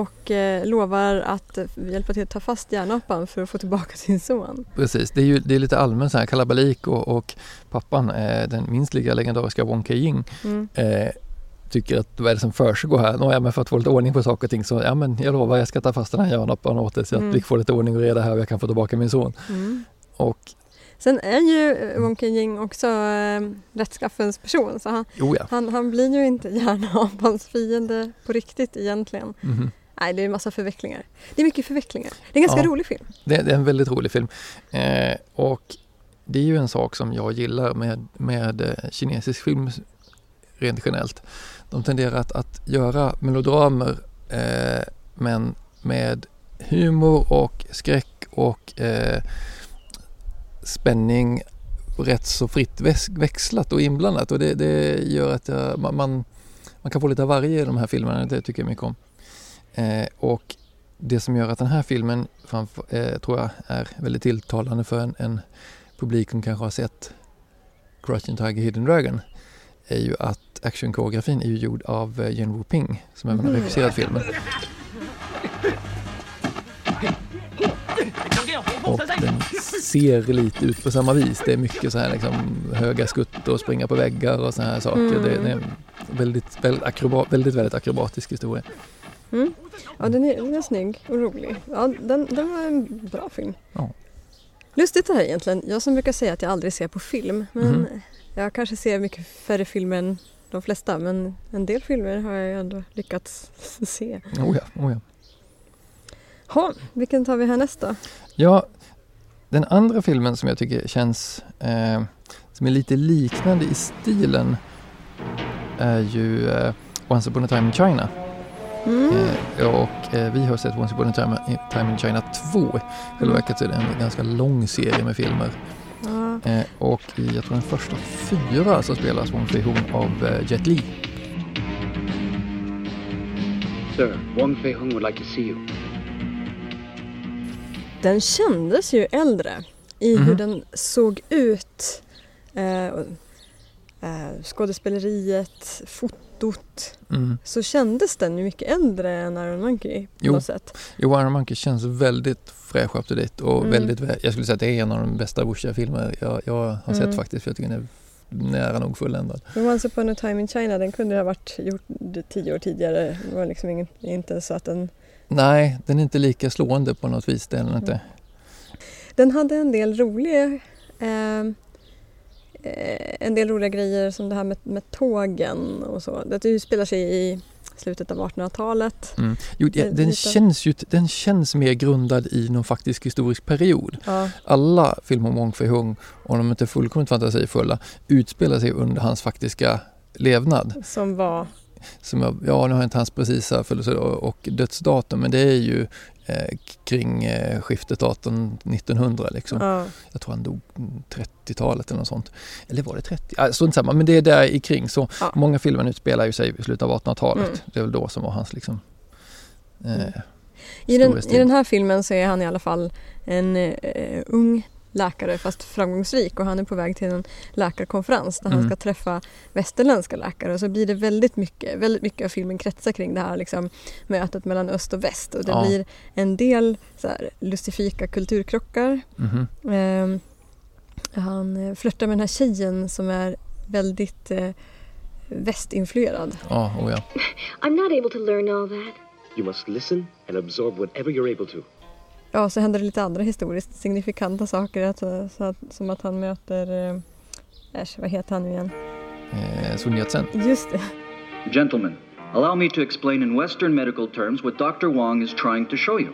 [SPEAKER 1] Och eh, lovar att hjälpa till att ta fast järnapan för att få tillbaka sin son.
[SPEAKER 2] Precis, det är ju det är lite allmän så här kalabalik och, och pappan, eh, den minst lika legendariska Wong Kei-Ying, mm. eh, tycker att vad är det som försiggår här? Nåja, men för att få lite ordning på saker och ting så ja men jag lovar jag ska ta fast den här järnapan åt dig så att mm. vi får lite ordning och reda här och jag kan få tillbaka min son. Mm. Och
[SPEAKER 1] Sen är ju Wong Kei-Ying också äh, rättskaffens person så han,
[SPEAKER 2] oh ja.
[SPEAKER 1] han, han, blir ju inte gärna apans fiende på riktigt egentligen. Mm. Nej, det är en massa förvecklingar. Det är mycket förvecklingar. Det är en ganska ja, rolig film.
[SPEAKER 2] Det, det, är en väldigt rolig film. Eh, och det är ju en sak som jag gillar med, med eh, kinesisk film rent generellt. De tenderar att, att göra melodramer eh, men med humor och skräck och eh, spänning rätt så fritt växlat och inblandat och det, det gör att jag, man, man kan få lite av varje i de här filmerna, det tycker jag mycket om. Eh, och det som gör att den här filmen framför, eh, tror jag är väldigt tilltalande för en, en publik som kanske har sett Crouching Tiger Hidden Dragon är ju att actionkoreografin är ju gjord av eh, Yen Wu Ping som även har mm. regisserat filmen. Och den ser lite ut på samma vis. Det är mycket så här liksom höga skutt och springa på väggar och såna här saker. Mm. Det, det, är en väldigt, väldigt, akrobat, väldigt, väldigt akrobatisk historia.
[SPEAKER 1] Mm. Ja, den är, den är snygg och rolig. Ja, den, den var en bra film. Ja. Lustigt det här egentligen. Jag som brukar säga att jag aldrig ser på film. Men mm. Jag kanske ser mycket färre filmer än de flesta men en del filmer har jag ändå lyckats se.
[SPEAKER 2] Oh ja, oh ja.
[SPEAKER 1] Ha, vilken tar vi härnäst då?
[SPEAKER 2] Ja, den andra filmen som jag tycker känns eh, som är lite liknande i stilen är ju eh, Once upon a time in China. Mm. Eh, och eh, vi har sett Once upon a time, time in China 2. I själva verket är det en ganska lång serie med filmer. Mm. Eh, och i, jag tror den första fyra så spelas Wong Fei-Hung av Jet Li. Sir, Wong Fei-Hung would like to see you.
[SPEAKER 1] Den kändes ju äldre i mm. hur mhm. den såg ut. Eh, eh, skådespeleriet, fotot. Mm. Så kändes den ju mycket äldre än Iron Monkey på jo. något sätt.
[SPEAKER 2] Jo, Iron Monkey känns väldigt fräsch up to date och mm. väldigt, jag skulle säga att det är en av de bästa Wuxia-filmer jag, jag har mm. sett faktiskt. För jag tycker den är nära nog fulländad.
[SPEAKER 1] Once upon a time in China, den kunde ha varit gjort tio år tidigare. Det var liksom ingen, inte så att den...
[SPEAKER 2] Nej, den är inte lika slående på något vis, det är den inte. Mm.
[SPEAKER 1] Den hade en del roliga Eh, en del roliga grejer som det här med, med tågen och så. Det utspelar sig i slutet av 1800-talet.
[SPEAKER 2] Mm. Jo, ja, den, känns ju, den känns mer grundad i någon faktisk historisk period. Ja. Alla filmer om Wong Fei-Hung, om de inte är fullkomligt fantasifulla, utspelar sig under hans faktiska levnad.
[SPEAKER 1] Som var?
[SPEAKER 2] Som jag, ja, nu har jag inte hans precisa födelsedag och dödsdatum men det är ju eh, kring eh, skiftet 1800-1900 liksom. Ja. Jag tror han dog 30-talet eller något sånt. Eller var det 30? Ah, inte samma, men det är där i kring. Så ja. många filmer utspelar ju sig i slutet av 1800-talet. Mm. Det är väl då som var hans liksom eh,
[SPEAKER 1] mm. I, den, I den här filmen så är han i alla fall en uh, ung läkare fast framgångsrik och han är på väg till en läkarkonferens där
[SPEAKER 2] Mm.
[SPEAKER 1] han ska träffa västerländska läkare och så blir det väldigt mycket, väldigt mycket av filmen kretsar kring det här liksom, mötet mellan öst och väst och det
[SPEAKER 2] Ja.
[SPEAKER 1] blir en del så här, lustifika kulturkrockar.
[SPEAKER 2] Mhm.
[SPEAKER 1] Ehm, han eh, flörtar med den här tjejen som är väldigt eh, västinfluerad.
[SPEAKER 2] Ja, oh ja.
[SPEAKER 3] I'm not able to learn all that.
[SPEAKER 4] You must listen and absorb whatever you're able to.
[SPEAKER 1] Ja, så händer det lite andra historiskt signifikanta saker. Att, eh, så att, som att han möter... eh, Äsch, vad heter han nu igen?
[SPEAKER 2] Eh, Sun Yat-sen.
[SPEAKER 1] Just det.
[SPEAKER 5] Gentlemen, allow me to explain in Western medical terms what Dr. Wong is trying to show you.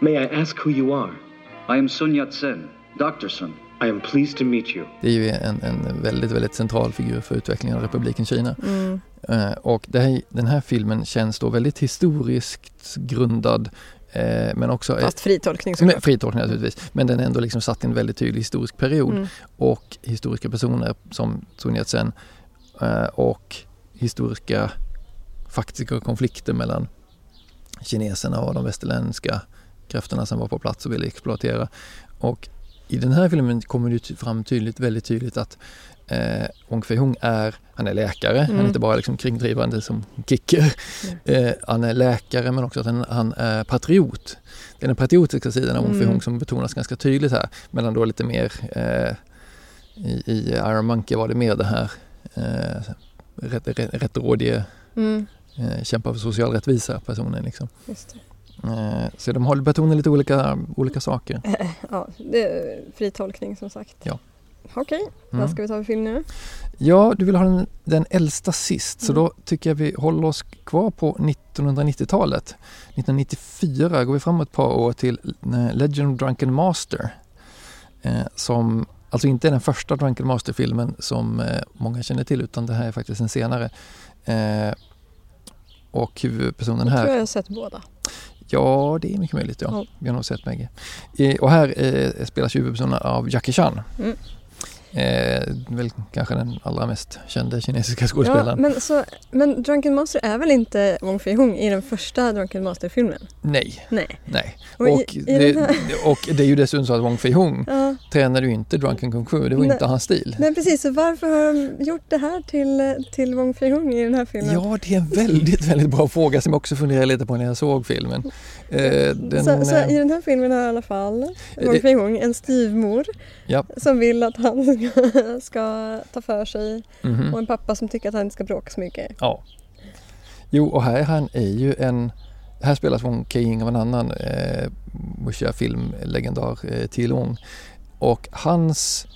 [SPEAKER 4] May I ask who you are?
[SPEAKER 5] I am Sun Yat sen, Dr. Sun.
[SPEAKER 4] I am pleased to meet you.
[SPEAKER 2] Det är ju en, en väldigt, väldigt central figur för utvecklingen av republiken Kina.
[SPEAKER 1] Mm.
[SPEAKER 2] Eh, och här, den här filmen känns då väldigt historiskt grundad eh, men också
[SPEAKER 1] Fast fri tolkning
[SPEAKER 2] med
[SPEAKER 1] såklart.
[SPEAKER 2] fritolkning naturligtvis. Men den är ändå liksom satt i en väldigt tydlig historisk period.
[SPEAKER 1] Mm.
[SPEAKER 2] Och historiska personer som Sun Yat-sen eh, och historiska faktiska konflikter mellan kineserna och de västerländska krafterna som var på plats och ville exploatera. Och i den här filmen kommer det fram tydligt, väldigt tydligt att eh, Wong Fei-Hung är, han är läkare, han är
[SPEAKER 1] Mm.
[SPEAKER 2] inte bara liksom kringdrivande som kicker. Eh, han är läkare men också att han, han är patriot. Det är den patriotiska sidan av Wong
[SPEAKER 1] Mm.
[SPEAKER 2] Fei-Hung som betonas ganska tydligt här. Medan då lite mer eh, i, i Iron Monkey var det mer det här eh, rätt, rätt, rättrådige
[SPEAKER 1] Mm.
[SPEAKER 2] eh, kämpa för social rättvisa personen liksom. Eh, så de håller betonar lite olika, olika saker.
[SPEAKER 1] Ja, det är fri tolkning som sagt.
[SPEAKER 2] Ja.
[SPEAKER 1] Okej,
[SPEAKER 2] Mm.
[SPEAKER 1] vad ska vi ta för film nu?
[SPEAKER 2] Ja, du vill ha den, den äldsta sist så
[SPEAKER 1] Mm.
[SPEAKER 2] då tycker jag vi håller oss kvar på 1990-talet. 1994 går vi fram ett par år till eh, Legend of Drunken Master. Eh, som alltså inte är den första Drunken Master-filmen som eh, många känner till utan det här är faktiskt en senare. Eh, och huvudpersonen
[SPEAKER 1] Jag
[SPEAKER 2] här
[SPEAKER 1] tror jag har sett båda.
[SPEAKER 2] Ja, det är mycket möjligt. Ja.
[SPEAKER 1] Ja.
[SPEAKER 2] Vi har nog sett bägge. Eh, och här eh, spelas huvudpersonen av Jackie Chan.
[SPEAKER 1] Mm.
[SPEAKER 2] Eh, väl kanske den allra mest kända kinesiska
[SPEAKER 1] Ja,
[SPEAKER 2] skådespelaren.
[SPEAKER 1] men, så, men Drunken Master är väl inte Wong Fei-Hung i den första Drunken Master-filmen?
[SPEAKER 2] Nej,
[SPEAKER 1] Nej.
[SPEAKER 2] nej.
[SPEAKER 1] Och i-
[SPEAKER 2] Och,
[SPEAKER 1] i
[SPEAKER 2] det,
[SPEAKER 1] den här-
[SPEAKER 2] och det är ju dessutom så att Wong Fei-Hung
[SPEAKER 1] Ja,
[SPEAKER 2] tränade ju inte Drunken Kung Fu. Det var
[SPEAKER 1] Nej.
[SPEAKER 2] inte hans stil.
[SPEAKER 1] nej precis, så varför har de gjort det här till, till Wong Fei-Hung i den här filmen?
[SPEAKER 2] Ja, det är en väldigt, väldigt bra fråga som jag också funderar lite på när jag såg filmen. Eh, den,
[SPEAKER 1] så, så
[SPEAKER 2] eh,
[SPEAKER 1] i den här filmen har i alla fall
[SPEAKER 2] det-
[SPEAKER 1] Wong Fei-Hung en styvmor
[SPEAKER 2] Ja.
[SPEAKER 1] som vill att han ska, ska ta för sig
[SPEAKER 2] mhm.
[SPEAKER 1] och en pappa som tycker att han inte ska bråka så mycket.
[SPEAKER 2] Ja. Jo, och här han är ju en... Här spelas Wong Kei-Ying av en annan eh, wuxia filmlegendar, eh, T. Long. Och hans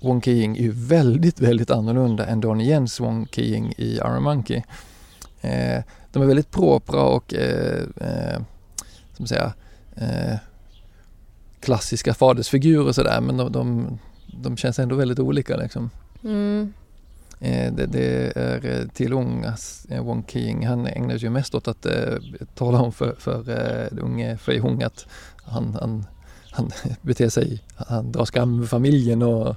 [SPEAKER 2] Wong Kei-Ying är ju väldigt, väldigt annorlunda än Donnie Yens Wong Kei-Ying i Iron Monkey. Eh, de är väldigt propra och eh, eh, som säga, eh, klassiska fadersfigurer och sådär men de, de, de känns ändå väldigt olika liksom.
[SPEAKER 1] Mm.
[SPEAKER 2] Eh, det, det är eh, till ungas eh, Wong King, han ägnar sig mest åt att eh, tala om för, för eh, unge Fei Hung att han, han, han beter sig, han drar skam med familjen och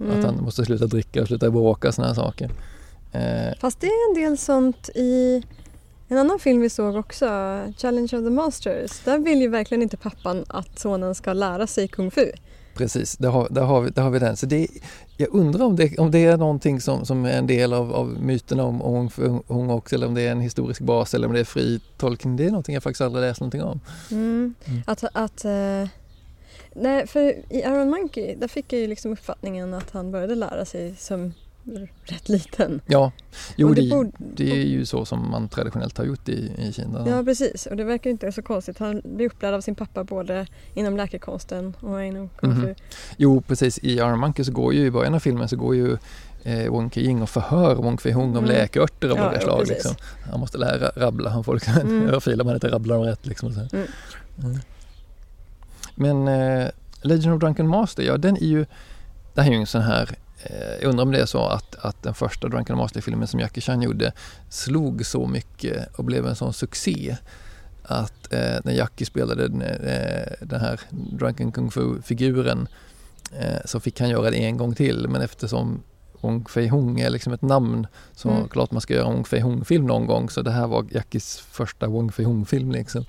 [SPEAKER 1] Mm.
[SPEAKER 2] att han måste sluta dricka och sluta bråka och sådana saker. Eh,
[SPEAKER 1] Fast det är en del sånt i en annan film vi såg också, Challenge of the Masters. Där vill ju verkligen inte pappan att sonen ska lära sig kung fu.
[SPEAKER 2] Precis, där har, där, har vi, där har vi den. Så det, jag undrar om det, om det är någonting som, som är en del av, av myterna om, om också eller om det är en historisk bas eller om det är fri tolkning. Det är någonting jag faktiskt aldrig läst någonting om.
[SPEAKER 1] Mm.
[SPEAKER 2] Mm.
[SPEAKER 1] Att, att eh, nej, för i Iron Monkey, där fick jag ju liksom uppfattningen att han började lära sig som rätt liten.
[SPEAKER 2] Ja, jo det,
[SPEAKER 1] det borde-
[SPEAKER 2] det är ju så som man traditionellt har gjort i, i Kina.
[SPEAKER 1] Ja precis, och det verkar inte så konstigt. Han blir upplärd av sin pappa både inom läkekonsten och inom kung fu.
[SPEAKER 2] Mhm. Jo precis, i Iron Monkey så går ju i början av filmen så går ju eh, Wong Kei-Ying och förhör Wong Fei-Hung om
[SPEAKER 1] Mm.
[SPEAKER 2] läkeörter av
[SPEAKER 1] Ja,
[SPEAKER 2] olika slag. Liksom. Han måste lära rabbla, han får liksom
[SPEAKER 1] Mm.
[SPEAKER 2] en örfil om han inte rabblar dem rätt. Liksom.
[SPEAKER 1] Mm.
[SPEAKER 2] Mm. Men eh, Legend of Drunken Master, ja den är ju, det här är ju en sån här jag undrar om det är så att, att den första Drunken Master-filmen som Jackie Chan gjorde slog så mycket och blev en sån succé att eh, när Jackie spelade den, eh, den här Drunken Kung Fu-figuren eh, så fick han göra det en gång till men eftersom Wong Fei Hung är liksom ett namn så
[SPEAKER 1] Mm.
[SPEAKER 2] klart man ska göra en Wong Fei Hung-film någon gång så det här var Jackies första Wong Fei Hung-film liksom.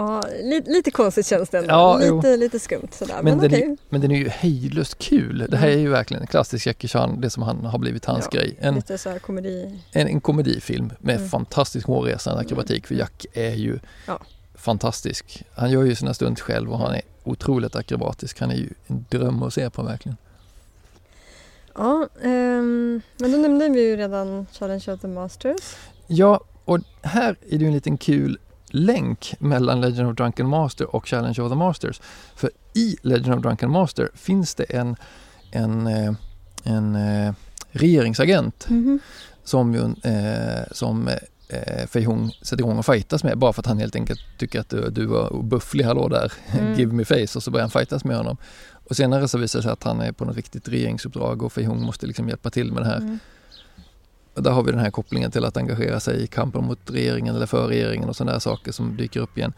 [SPEAKER 1] Ja, lite, lite konstigt känns det ändå.
[SPEAKER 2] Ja, jo.
[SPEAKER 1] lite, lite skumt sådär. Men,
[SPEAKER 2] Men, den
[SPEAKER 1] okej.
[SPEAKER 2] är, men den är ju hejdlöst kul. Det här är ju verkligen en klassisk Jackie Chan, det som han har blivit hans
[SPEAKER 1] Ja,
[SPEAKER 2] grej. En,
[SPEAKER 1] Lite så här komedi.
[SPEAKER 2] en, en komedifilm med
[SPEAKER 1] Mm.
[SPEAKER 2] fantastisk hårresande akrobatik för Jack är ju
[SPEAKER 1] Ja.
[SPEAKER 2] fantastisk. Han gör ju sina stunt själv och han är otroligt akrobatisk. Han är ju en dröm att se på verkligen.
[SPEAKER 1] Ja, ehm, men då nämnde vi ju redan Challenge of the Masters.
[SPEAKER 2] Ja, och här är det ju en liten kul länk mellan Legend of Drunken Master och Challenge of the Masters. För i Legend of Drunken Master finns det en, en, eh, en eh, regeringsagent som, ju, eh, som eh, Fei Hong sätter igång och fightas med bara för att han helt enkelt tycker att du, du var bufflig, hallå där,
[SPEAKER 1] Mm.
[SPEAKER 2] give me face och så börjar han fightas med honom. Och senare så visar det sig att han är på något viktigt regeringsuppdrag och Fei Hong måste liksom hjälpa till med det här.
[SPEAKER 1] Mm.
[SPEAKER 2] Där har vi den här kopplingen till att engagera sig i kampen mot regeringen eller för regeringen och sådana där saker som dyker upp igen.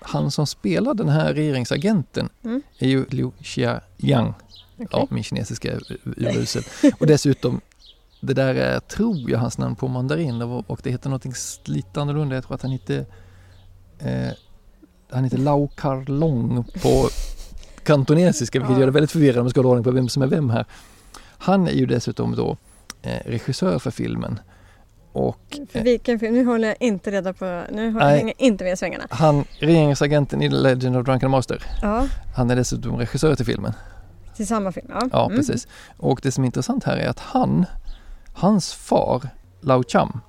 [SPEAKER 2] Han som spelar den här regeringsagenten
[SPEAKER 1] Mm.
[SPEAKER 2] är ju Liu Xiaoyang.
[SPEAKER 1] Okej.
[SPEAKER 2] Ja, min kinesiska är urusel. Och dessutom, det där är, tror jag, hans namn på mandarin och det heter någonting lite annorlunda. Jag tror att han heter eh, han heter Lau Karlong på kantonesiska, vilket
[SPEAKER 1] Ja.
[SPEAKER 2] gör det väldigt förvirrande om man ska hålla ordning på vem som är vem här. Han är ju dessutom då regissör för filmen. Och
[SPEAKER 1] För
[SPEAKER 2] eh,
[SPEAKER 1] vilken film? Nu håller jag inte reda på, nu håller jag inte med i svängarna.
[SPEAKER 2] han, regeringsagenten i Legend of Drunken Master,
[SPEAKER 1] Ja,
[SPEAKER 2] han är dessutom regissör till filmen.
[SPEAKER 1] till samma film. Ja,
[SPEAKER 2] Ja,
[SPEAKER 1] Mm.
[SPEAKER 2] precis. Och det som är intressant här är att han, hans far, Lau Cham,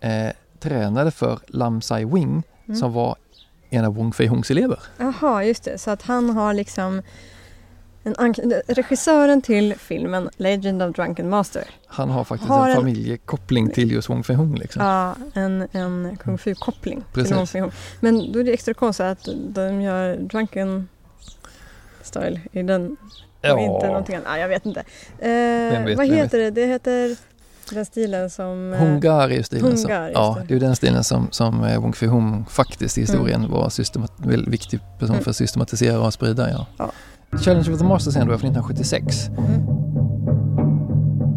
[SPEAKER 2] eh, tränade för Lam Sai Wing
[SPEAKER 1] Mm.
[SPEAKER 2] som var en av Wong Fei Hongs elever.
[SPEAKER 1] Jaha, just det. Så att han har liksom regissören till filmen Legend of Drunken Master.
[SPEAKER 2] Han har faktiskt
[SPEAKER 1] Har
[SPEAKER 2] en
[SPEAKER 1] en-
[SPEAKER 2] familjekoppling till just Wong Fei Hong. Liksom.
[SPEAKER 1] Ja, en, en kung fu-koppling. till. Wong Fei Hung. Men då är det extra konstigt att de gör Drunken Style i den och inte någonting annat. Ja, jag vet inte. Eh,
[SPEAKER 2] vet,
[SPEAKER 1] vad heter det? Det heter den stilen som... eh,
[SPEAKER 2] Hungar är stilen. som,
[SPEAKER 1] Hungar,
[SPEAKER 2] ja,
[SPEAKER 1] det.
[SPEAKER 2] det är den stilen som, som eh, Wong Fei Hong faktiskt i historien var systemat, väldigt viktig person
[SPEAKER 1] Mm.
[SPEAKER 2] för att systematisera och sprida. Ja.
[SPEAKER 1] Ja.
[SPEAKER 2] Challenge of the Masters är ändå från 1976.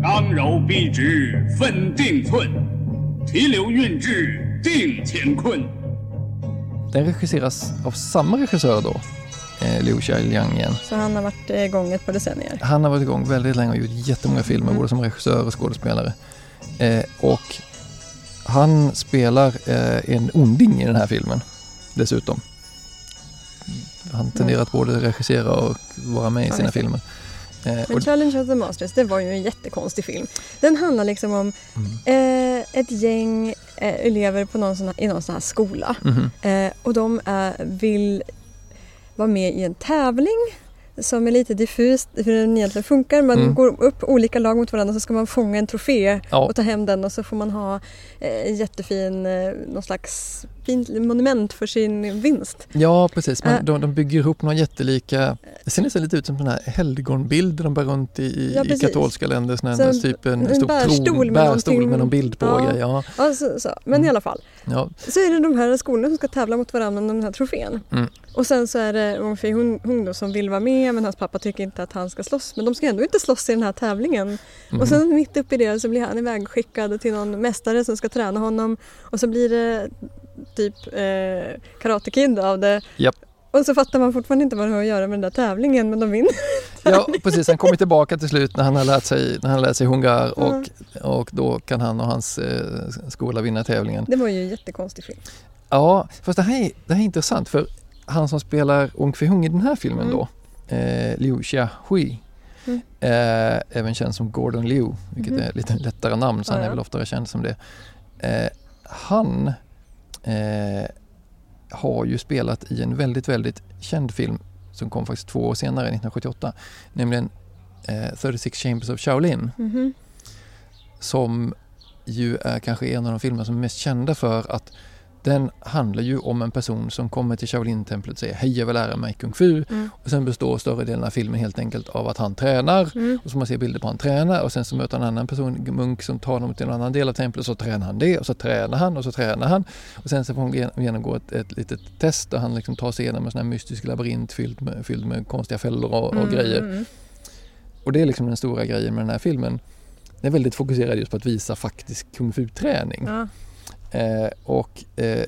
[SPEAKER 6] 刚柔并直分定寸，提流运至定干坤。
[SPEAKER 2] Den regisseras av samma regissör då, eh, Liu Xiaoliang igen.
[SPEAKER 1] Så han har varit igång ett par decennier.
[SPEAKER 2] Han har varit igång väldigt länge och gjort jättemånga filmer,
[SPEAKER 1] Mm.
[SPEAKER 2] både som regissör och skådespelare. Eh, och han spelar eh, en onding i den här filmen, dessutom. Han tenderar att både regissera och vara med i
[SPEAKER 1] Ja,
[SPEAKER 2] sina
[SPEAKER 1] det.
[SPEAKER 2] filmer. Eh,
[SPEAKER 1] Men
[SPEAKER 2] och,
[SPEAKER 1] Challenge of the Masters, det var ju en jättekonstig film. Den handlar liksom om
[SPEAKER 2] Mm.
[SPEAKER 1] eh, ett gäng eh, elever på någon sån här, i någon sån här skola.
[SPEAKER 2] Mhm.
[SPEAKER 1] Eh, och de är, vill vara med i en tävling som är lite diffust hur den egentligen funkar. Man
[SPEAKER 2] Mm.
[SPEAKER 1] går upp olika lag mot varandra så ska man fånga en trofé
[SPEAKER 2] Ja.
[SPEAKER 1] och ta hem den och så får man ha eh, jättefin, eh, någon slags fint monument för sin vinst.
[SPEAKER 2] Ja, precis. Man,
[SPEAKER 1] Äh.
[SPEAKER 2] de, de bygger ihop några jättelika... Det ser nästan lite ut som den här helgonbilder de bär runt i, i,
[SPEAKER 1] Ja,
[SPEAKER 2] i katolska länder. Sån
[SPEAKER 1] Så
[SPEAKER 2] här,
[SPEAKER 1] en-
[SPEAKER 2] typ en,
[SPEAKER 1] en
[SPEAKER 2] stor
[SPEAKER 1] bärstol
[SPEAKER 2] tron,
[SPEAKER 1] med
[SPEAKER 2] bärstol med någon bild på.
[SPEAKER 1] Ja.
[SPEAKER 2] Ja,
[SPEAKER 1] Ja, så, så. Men
[SPEAKER 2] Mm.
[SPEAKER 1] i alla fall.
[SPEAKER 2] Ja,
[SPEAKER 1] Så är det de här skolorna som ska tävla mot varandra om den här trofén.
[SPEAKER 2] Mm.
[SPEAKER 1] Och sen så är det Wong Fei då som vill vara med men hans pappa tycker inte att han ska slåss. Men de ska ändå inte slåss i den här tävlingen.
[SPEAKER 2] Mhm.
[SPEAKER 1] Och sen mitt uppe i det så blir han ivägskickad till någon mästare som ska träna honom. Och så blir det typ eh, Karate Kid av det.
[SPEAKER 2] Japp.
[SPEAKER 1] Och så fattar man fortfarande inte vad det har att göra med den där tävlingen men de vinner.
[SPEAKER 2] ja, precis. Han kommer tillbaka till slut när han har lärt sig, när han lärt sig hungar och, och då kan han och hans eh, skola vinna tävlingen.
[SPEAKER 1] Det var ju en jättekonstig film.
[SPEAKER 2] Ja, fast det här, är, det här är intressant för han som spelar Ong Fei Hung i den här filmen
[SPEAKER 1] Mm.
[SPEAKER 2] då, eh, Liu Xia-hui,
[SPEAKER 1] Mm.
[SPEAKER 2] eh, även känd som Gordon Liu, vilket
[SPEAKER 1] Mhm.
[SPEAKER 2] är lite lättare namn så
[SPEAKER 1] Ja,
[SPEAKER 2] han är
[SPEAKER 1] ja.
[SPEAKER 2] väl oftare känd som det. Eh, han eh, har ju spelat i en väldigt, väldigt känd film som kom faktiskt två år senare, 1978, nämligen eh, 36 Chambers of Shaolin
[SPEAKER 1] Mhm.
[SPEAKER 2] som ju är kanske en av de filmer som är mest kända för att den handlar ju om en person som kommer till Shaolin-templet och säger hej jag vill lära mig kung fu
[SPEAKER 1] Mm.
[SPEAKER 2] och sen består större delen av filmen helt enkelt av att han tränar
[SPEAKER 1] Mm.
[SPEAKER 2] och så man ser bilder på han tränar och sen så möter han en annan person, munk som tar honom till en annan del av templet och så tränar han det och så tränar han och så tränar han och sen så får han gen- genomgå ett, ett litet test där han liksom tar sig igenom en sån här mystisk labyrint fylld med, fylld med konstiga fällor och, och
[SPEAKER 1] Mm,
[SPEAKER 2] grejer.
[SPEAKER 1] mm.
[SPEAKER 2] Och det är liksom den stora grejen med den här filmen. Den är väldigt fokuserad just på att visa faktisk kung fu-träning.
[SPEAKER 1] Ja.
[SPEAKER 2] Eh, och eh,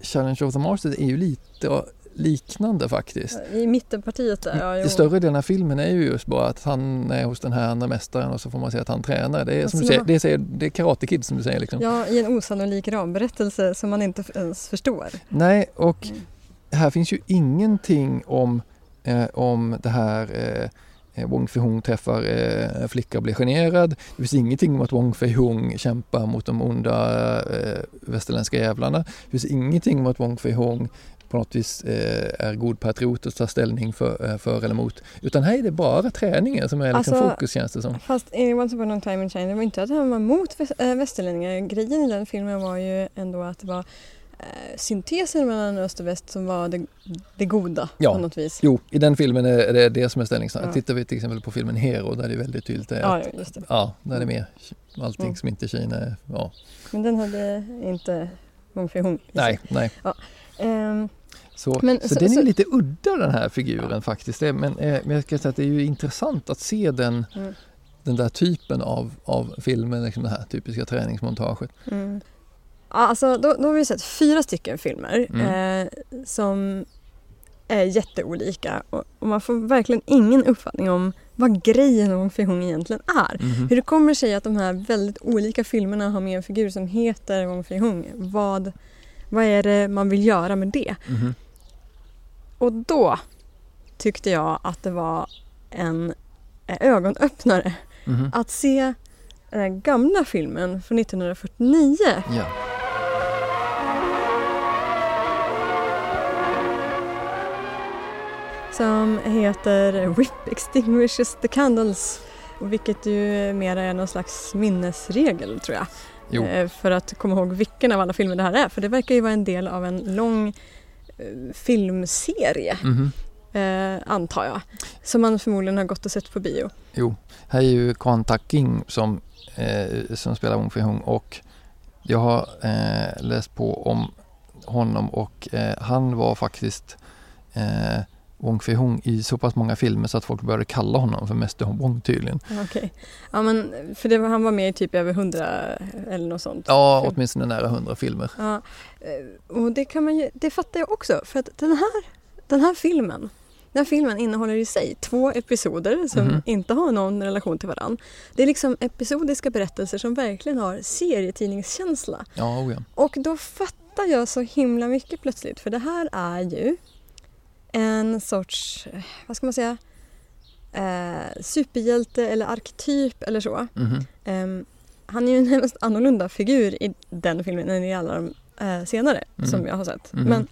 [SPEAKER 2] Challenge of the Masters är ju lite liknande faktiskt.
[SPEAKER 1] I mittenpartiet där, ja, jo.
[SPEAKER 2] Större delen av filmen är ju just bara att han är hos den här andra mästaren och så får man se att han tränar. Det är, som du säger, det är, det är Karate Kid som du säger. Liksom.
[SPEAKER 1] Ja, i en osannolik ramberättelse som man inte ens förstår.
[SPEAKER 2] Nej, och
[SPEAKER 1] Mm.
[SPEAKER 2] här finns ju ingenting om, eh, om det här eh, Wong Fei-Hung träffar eh, flicka och blir generad. Det finns ingenting om att Wong Fei-Hung kämpar mot de onda eh, västerländska jävlarna. Det finns ingenting om att Wong Fei-Hung på något vis eh, är god patriot och tar ställning för, eh, för eller emot. Utan här är det bara träningen som är liksom
[SPEAKER 1] Alltså-
[SPEAKER 2] fokus känns det som.
[SPEAKER 1] Fast i Once upon a time in China, det var inte att han var mot väst, västerlänningar. Grejen i den filmen var ju ändå att det var syntesen mellan öst och väst som var det, det goda
[SPEAKER 2] Ja.
[SPEAKER 1] på något vis.
[SPEAKER 2] Jo, i den filmen är det det som är ställningstagandet.
[SPEAKER 1] Ja.
[SPEAKER 2] Tittar vi till exempel på filmen Hero där det är väldigt tydligt är
[SPEAKER 1] Ja,
[SPEAKER 2] att
[SPEAKER 1] ja, just det.
[SPEAKER 2] Ja, där är det med allting
[SPEAKER 1] Mm.
[SPEAKER 2] som inte Kina är. Ja.
[SPEAKER 1] Men den hade inte Wong Fei-Hung.
[SPEAKER 2] Nej, nej.
[SPEAKER 1] Ehm,
[SPEAKER 2] Så,
[SPEAKER 1] Men
[SPEAKER 2] så,
[SPEAKER 1] så-
[SPEAKER 2] den är
[SPEAKER 1] så-
[SPEAKER 2] lite udda den här figuren faktiskt. Det, men, eh, men jag ska säga att det är ju intressant att se den,
[SPEAKER 1] Mm.
[SPEAKER 2] den där typen av, av filmen, liksom det här typiska träningsmontaget.
[SPEAKER 1] mm. Alltså, då, då har vi sett fyra stycken filmer
[SPEAKER 2] Mm.
[SPEAKER 1] eh, som är jätteolika och, och man får verkligen ingen uppfattning om vad grejen Wong Fei-Hung egentligen är.
[SPEAKER 2] Mhm.
[SPEAKER 1] Hur det kommer sig att de här väldigt olika filmerna har med en figur som heter Wong Fei-Hung. Vad, vad är det man vill göra med det?
[SPEAKER 2] Mhm.
[SPEAKER 1] Och då tyckte jag att det var en eh, ögonöppnare
[SPEAKER 2] Mhm.
[SPEAKER 1] att se den här gamla filmen från 1949.
[SPEAKER 2] Ja.
[SPEAKER 1] Som heter Whip Extinguishes the Candles. Vilket ju mer är någon slags minnesregel tror jag.
[SPEAKER 2] Jo.
[SPEAKER 1] Eh, För att komma ihåg vilken av alla filmer det här är. För det verkar ju vara en del av en lång eh, filmserie
[SPEAKER 2] Mhm.
[SPEAKER 1] eh, antar jag. Som man förmodligen har gått och sett på bio.
[SPEAKER 2] Jo, här är ju Kwan Tak-King som, eh, som spelar Wong Fei-Hung och jag har eh, läst på om honom och eh, han var faktiskt eh, Wong Fei-Hung i så pass många filmer så att folk började kalla honom för Mäster Wong tydligen.
[SPEAKER 1] Okej. Ja men för det var, han var med i typ över hundra eller något sånt.
[SPEAKER 2] Ja,
[SPEAKER 1] Film.
[SPEAKER 2] åtminstone nära hundra filmer.
[SPEAKER 1] Ja, eh, och det kan man ju, det fattar jag också för att den här, den här filmen den här filmen innehåller i sig två episoder som
[SPEAKER 2] Mhm.
[SPEAKER 1] inte har någon relation till varann. Det är liksom episodiska berättelser som verkligen har serietidningskänsla.
[SPEAKER 2] Ja, oh ja.
[SPEAKER 1] Och då fattar jag så himla mycket plötsligt för det här är ju en sorts, eh, vad ska man säga, eh, superhjälte eller arketyp eller så.
[SPEAKER 2] Mhm.
[SPEAKER 1] Ehm, han är ju en hemskt annorlunda figur i den filmen än i alla de eh, senare
[SPEAKER 2] Mm.
[SPEAKER 1] som jag har sett.
[SPEAKER 2] Mhm.
[SPEAKER 1] Men,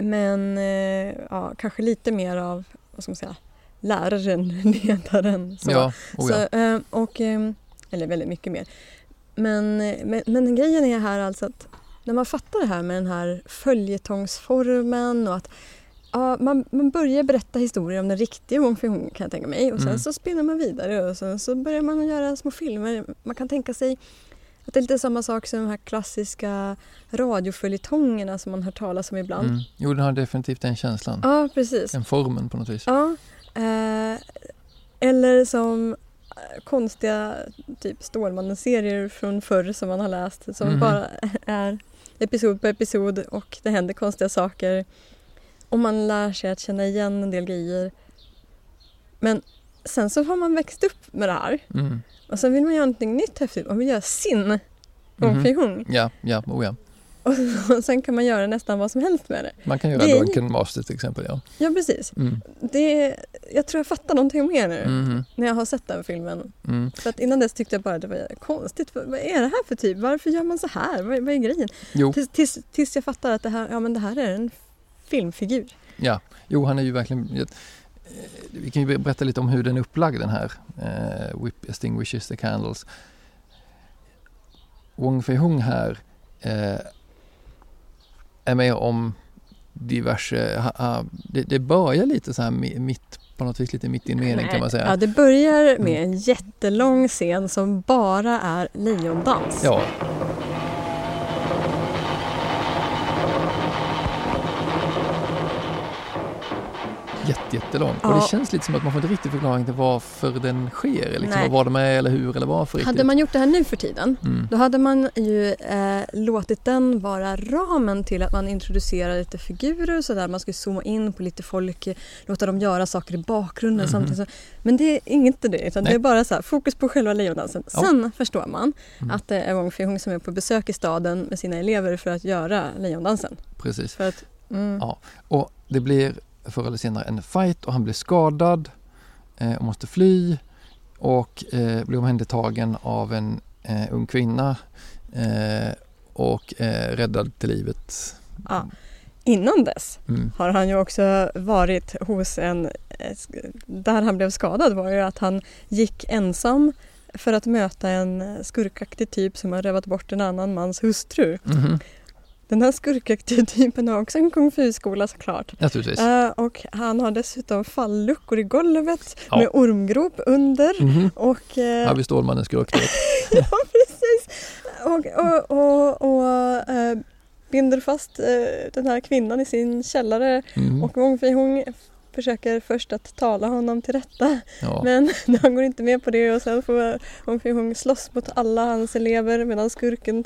[SPEAKER 1] men eh, ja, kanske lite mer av, vad ska man säga, läraren, ledaren. Så.
[SPEAKER 2] Ja, oh ja.
[SPEAKER 1] Så, eh, och, eh, eller väldigt mycket mer. Men, eh, men, men grejen är här alltså att när man fattar det här med den här följetongsformen och att ja, man, man börjar berätta historier om den riktiga Wong Fei-Hung kan jag tänka mig och sen
[SPEAKER 2] Mm.
[SPEAKER 1] så spinner man vidare och sen så börjar man göra små filmer. Man kan tänka sig att det är lite samma sak som de här klassiska radioföljetongerna som man hör talas om ibland.
[SPEAKER 2] Mm. Jo, den har definitivt den känslan.
[SPEAKER 1] Ja, precis.
[SPEAKER 2] Den formen på något vis.
[SPEAKER 1] Ja. Eh, eller som eh, konstiga typ Stålmannen-serier från förr som man har läst som
[SPEAKER 2] Mhm.
[SPEAKER 1] bara är episod på episod och det händer konstiga saker. Och man lär sig att känna igen en del grejer. Men sen så har man växt upp med det här
[SPEAKER 2] Mm.
[SPEAKER 1] och sen vill man göra någonting nytt häftigt. Man vill göra sin Wong
[SPEAKER 2] Mhm.
[SPEAKER 1] Fei-Hung.
[SPEAKER 2] Ja, ja, oh ja.
[SPEAKER 1] Och sen kan man göra nästan vad som helst med det.
[SPEAKER 2] Man kan göra
[SPEAKER 1] Det
[SPEAKER 2] Drunken Master till exempel. Ja.
[SPEAKER 1] Ja, precis.
[SPEAKER 2] Mm.
[SPEAKER 1] Det, jag tror jag fattar någonting mer nu
[SPEAKER 2] Mhm.
[SPEAKER 1] när jag har sett den filmen.
[SPEAKER 2] Mm.
[SPEAKER 1] För att innan dess tyckte jag bara att det var konstigt. Vad, är det här för typ? Varför gör man så här? Vad, vad är grejen? Tills, tills, tills jag fattar att det här, ja, men det här är en filmfigur.
[SPEAKER 2] Ja, jo han är ju verkligen... eh, Vi kan ju berätta lite om hur den är upplagd den här eh, Whip Extinguishes the Candles. Wong Fei-Hung här eh, är med om diverse... Ha, ha, det, det börjar lite så här mi- mitt, på något vis lite mitt i en mening kan man
[SPEAKER 1] Ja,
[SPEAKER 2] säga.
[SPEAKER 1] det börjar med en jättelång scen som bara är lejondans.
[SPEAKER 2] Ja, jätte, jättelång. Och
[SPEAKER 1] Ja.
[SPEAKER 2] det känns lite som att man får inte riktigt förklaring till varför den sker. Liksom, och vad de är eller hur eller varför riktigt.
[SPEAKER 1] Hade man gjort det här nu för tiden
[SPEAKER 2] Mm.
[SPEAKER 1] då hade man ju eh, låtit den vara ramen till att man introducerar lite figurer och sådär. Man ska zooma in på lite folk, eh, låta dem göra saker i bakgrunden
[SPEAKER 2] Mhm.
[SPEAKER 1] samtidigt. Så. Men det är inte det utan det är bara så här, fokus på själva lejondansen.
[SPEAKER 2] Ja.
[SPEAKER 1] Sen förstår man
[SPEAKER 2] Mm.
[SPEAKER 1] att det är Wong Fei-Hung som är på besök i staden med sina elever för att göra lejondansen.
[SPEAKER 2] Precis.
[SPEAKER 1] För att, mm,
[SPEAKER 2] Ja. Och det blir förr eller senare en fight och han blir skadad eh, och måste fly och eh, blir omhändertagen av en eh, ung kvinna och räddad till livet.
[SPEAKER 1] ja. Innan dess
[SPEAKER 2] Mm.
[SPEAKER 1] har han ju också varit hos en... Där han blev skadad var ju att han gick ensam för att möta en skurkaktig typ som har rövat bort en annan mans hustru.
[SPEAKER 2] Mhm.
[SPEAKER 1] Den här skurkaktiga typen har också en kung fu-skola såklart.
[SPEAKER 2] Naturligtvis.
[SPEAKER 1] Eh, och han har dessutom falluckor i golvet
[SPEAKER 2] Ja.
[SPEAKER 1] med ormgrop under.
[SPEAKER 2] Mhm.
[SPEAKER 1] Och, eh,
[SPEAKER 2] Här blir Stålmannens skurkdräkt.
[SPEAKER 1] ja, precis. Och, och, och, och eh, binder fast eh, den här kvinnan i sin källare
[SPEAKER 2] Mm.
[SPEAKER 1] och Wong Fei-Hung försöker först att tala honom till rätta
[SPEAKER 2] Ja.
[SPEAKER 1] men han går inte med på det och sen får Wong Fei-Hung slåss mot alla hans elever medan skurken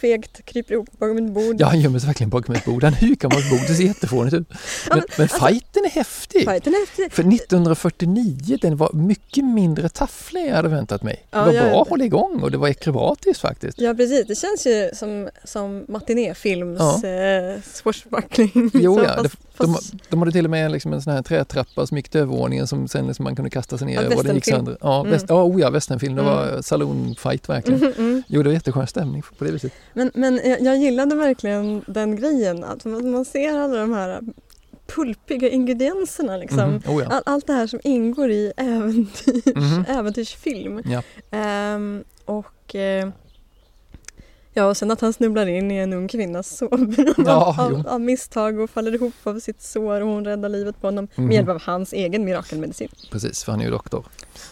[SPEAKER 1] fegt kryper ihop bakom ett bord.
[SPEAKER 2] Ja, han gömmer sig verkligen bakom ett bord. Han hukar bakom ett bord. Det ser jättefånigt ut. Men, men fighten är häftig.
[SPEAKER 1] Fighten är efter...
[SPEAKER 2] För 1949, den var mycket mindre tafflig än jag hade väntat mig.
[SPEAKER 1] Ja,
[SPEAKER 2] det var bra att hålla igång och det var akrobatiskt faktiskt.
[SPEAKER 1] Ja precis, det känns ju som, som matinéfilms
[SPEAKER 2] Ja.
[SPEAKER 1] eh, swashbuckling.
[SPEAKER 2] Jo,
[SPEAKER 1] liksom,
[SPEAKER 2] ja,
[SPEAKER 1] fast,
[SPEAKER 2] de, de hade till och med liksom en sån här trätrappa som gick till övervåningen som sen liksom man kunde kasta sig ner
[SPEAKER 1] Ja,
[SPEAKER 2] över och den gick sönder. Ja,
[SPEAKER 1] Mm.
[SPEAKER 2] väst, ja, oh ja, westernfilm. Det
[SPEAKER 1] Mm.
[SPEAKER 2] var saloonfight verkligen.
[SPEAKER 1] Mhm, mm.
[SPEAKER 2] Jo, det var jätteskön stämning på det viset.
[SPEAKER 1] Men, men jag, gillade verkligen den grejen att man, ser alla de här pulpiga ingredienserna liksom.
[SPEAKER 2] Mhm, Oh ja.
[SPEAKER 1] All, allt det här som ingår i äventyrs,
[SPEAKER 2] Mhm.
[SPEAKER 1] äventyrsfilm.
[SPEAKER 2] Ja.
[SPEAKER 1] Ehm, och eh, ja, och sen att han snubblar in i en ung kvinnas sovrum
[SPEAKER 2] Ja,
[SPEAKER 1] av, av, misstag och faller ihop av sitt sår och hon räddar livet på honom
[SPEAKER 2] Mhm.
[SPEAKER 1] med hjälp av hans egen mirakelmedicin.
[SPEAKER 2] Precis, för han är ju doktor.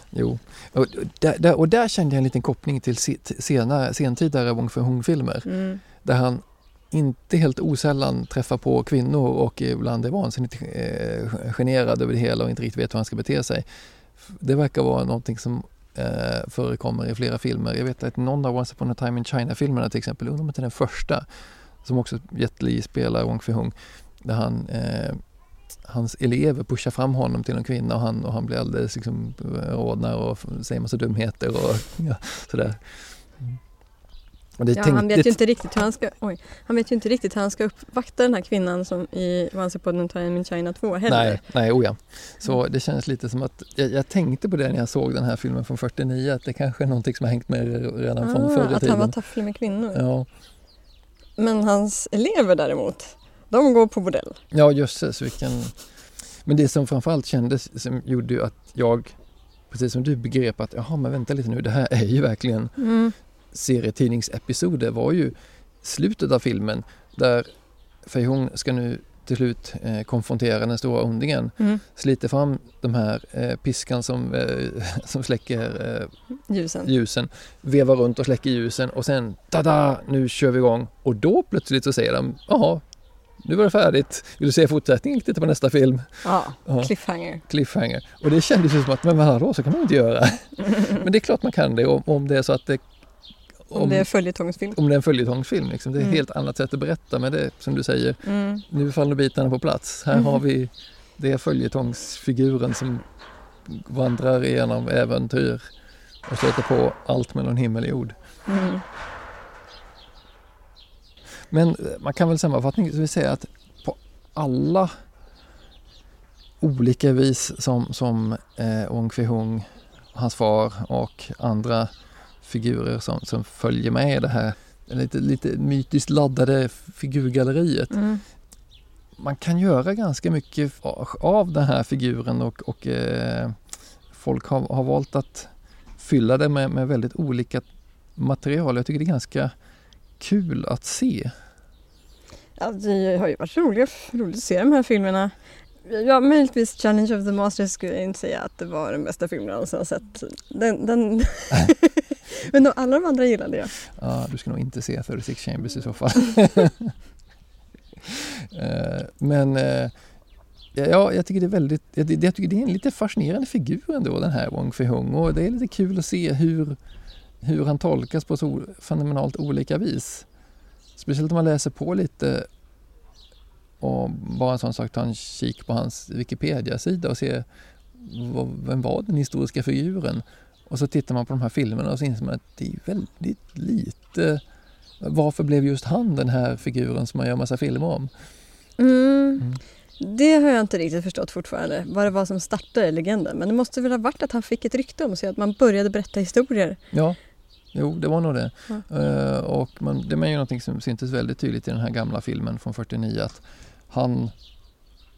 [SPEAKER 2] Jo, och där, och där kände jag en liten koppling till se- till senare, sentidare Wong Fei-Hung-filmer.
[SPEAKER 1] Mm.
[SPEAKER 2] där han inte helt osällan träffar på kvinnor och ibland är vansinnigt eh, generad över det hela och inte riktigt vet hur han ska bete sig. Det verkar vara någonting som eh, förekommer i flera filmer. Jag vet att någon av Once upon a time in China-filmerna till exempel, undrar om inte den första, som också Jet Li spelar Wong Fei-Hung, där han eh, Hans elever pushar fram honom till en kvinna och han, och han blir alldeles liksom eh, rodnar och säger massa dumheter och ja, sådär.
[SPEAKER 1] Ja, han vet ju inte riktigt hur han ska, oj, han vet ju inte riktigt hur han ska uppvakta den här kvinnan som i a time in China 2 heller.
[SPEAKER 2] Nej, nej oh ja. Så det känns lite som att jag, jag tänkte på det när jag såg den här filmen från 49 att det kanske är någonting som har hängt med redan från
[SPEAKER 1] Ah,
[SPEAKER 2] förr i
[SPEAKER 1] att han
[SPEAKER 2] tiden.
[SPEAKER 1] var tafflig med kvinnor.
[SPEAKER 2] Ja,
[SPEAKER 1] Men hans elever däremot, de går på bordell.
[SPEAKER 2] ja jösses vilken... Men det som framförallt kändes som gjorde att jag, precis som du begrep att jaha men vänta lite nu, det här är ju verkligen
[SPEAKER 1] Mm.
[SPEAKER 2] Serietidningsepisoder var ju slutet av filmen där Fei Hung ska nu till slut eh, konfrontera den stora ondingen.
[SPEAKER 1] Mm.
[SPEAKER 2] Sliter fram de här eh, piskan som, eh, som släcker eh,
[SPEAKER 1] Ljusen.
[SPEAKER 2] ljusen, vevar runt och släcker ljusen och sen tada, nu kör vi igång. Och då plötsligt så säger de, jaha, nu var det färdigt. Vill du se fortsättningen? Titta på nästa film.
[SPEAKER 1] Ja,
[SPEAKER 2] Ja.
[SPEAKER 1] cliffhanger.
[SPEAKER 2] Cliffhanger. Och det kändes ju som att, men vadå, så kan man inte göra. men det är klart man kan det om, om det är så att det...
[SPEAKER 1] Om det är följetongsfilm.
[SPEAKER 2] om det är en följetongsfilm. Liksom. Det är ett
[SPEAKER 1] Mm.
[SPEAKER 2] helt annat sätt att berätta med det som du säger.
[SPEAKER 1] Mm.
[SPEAKER 2] Nu faller bitarna på plats. Här
[SPEAKER 1] Mhm.
[SPEAKER 2] har vi det är följetongsfiguren som vandrar igenom äventyr och stöter på allt mellan himmel och jord.
[SPEAKER 1] Mm.
[SPEAKER 2] Men eh, man kan väl sammanfattningsvis säga att på alla olika vis som, som eh, Ong Fei-Hung, hans far och andra figurer som, som följer med i det här lite, lite mytiskt laddade figurgalleriet.
[SPEAKER 1] Mm.
[SPEAKER 2] Man kan göra ganska mycket av den här figuren och, och eh, folk har, har valt att fylla det med, med väldigt olika material. Jag tycker det är ganska kul att se.
[SPEAKER 1] Ja, det har ju varit roligt, roligt att se de här filmerna. Ja, möjligtvis Challenge of the Masters skulle jag inte säga att det var den bästa filmen jag någonsin har sett. Den, den... Men de, alla de andra gillade jag.
[SPEAKER 2] Ja, du ska nog inte se 36 Chambers i så fall. Eh, Men eh, Ja, jag tycker det är väldigt, jag, jag tycker det är en lite fascinerande figur ändå den här Wong Fei-Hung och det är lite kul att se hur, hur han tolkas på så fenomenalt olika vis. Speciellt om man läser på lite och bara en sån sak, ta en kik på hans Wikipedia-sida och se vad, vem var den historiska figuren? Och så tittar man på de här filmerna och så inser man att det är väldigt lite varför blev just han den här figuren som man gör massa filmer om?
[SPEAKER 1] Mm. Mm. Det har jag inte riktigt förstått fortfarande, vad det var som startade legenden. Men det måste väl ha varit att han fick ett rykte om sig, att man började berätta historier.
[SPEAKER 2] Ja, jo det var nog det. Ja. Uh, och man, det är ju någonting som syntes väldigt tydligt i den här gamla filmen från 49 att han,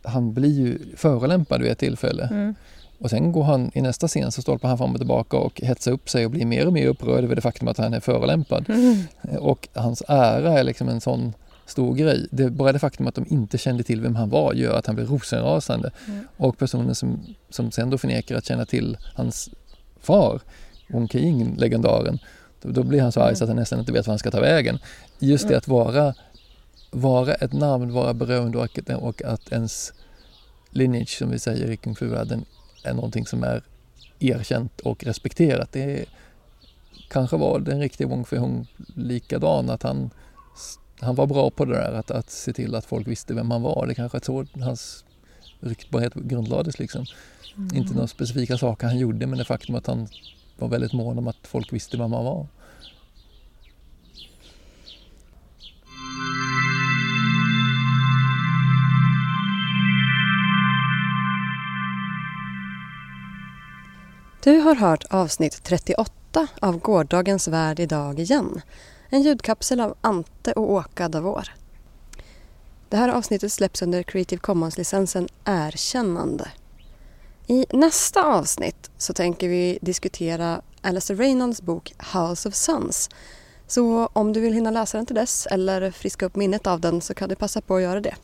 [SPEAKER 2] han blir ju förolämpad vid ett tillfälle. Mm. Och sen går han i nästa scen så stolpar han fram och tillbaka och hetsar upp sig och blir mer och mer upprörd över det faktum att han är förolämpad. Mm. Och hans ära är liksom en sån stor grej. Det, bara det faktum att de inte kände till vem han var gör att han blir rosenrasande. Mm. Och personen som, som sen då förnekar att känna till hans far, Wong King, legendaren, då, då, blir han så arg mm. så att han nästan inte vet var han ska ta vägen. Just det mm. att vara, vara ett namn, vara berömd och, och att ens lineage, som vi säger i kung fu-världen, är någonting som är erkänt och respekterat. Det kanske var den riktiga Wong Fei-Hung likadan, att han, han var bra på det där att, att se till att folk visste vem han var. Det kanske är så hans ryktbarhet grundlades liksom. Mm. Inte några specifika saker han gjorde men det faktum att han var väldigt mån om att folk visste vem han var.
[SPEAKER 1] Du har hört avsnitt 38 av Gårdagens värld idag igen. En ljudkapsel av Ante och Åka Davor. Det här avsnittet släpps under Creative Commons-licensen Erkännande. I nästa avsnitt så tänker vi diskutera Alistair Reynolds bok House of Sons. Så om du vill hinna läsa den till dess eller friska upp minnet av den så kan du passa på att göra det.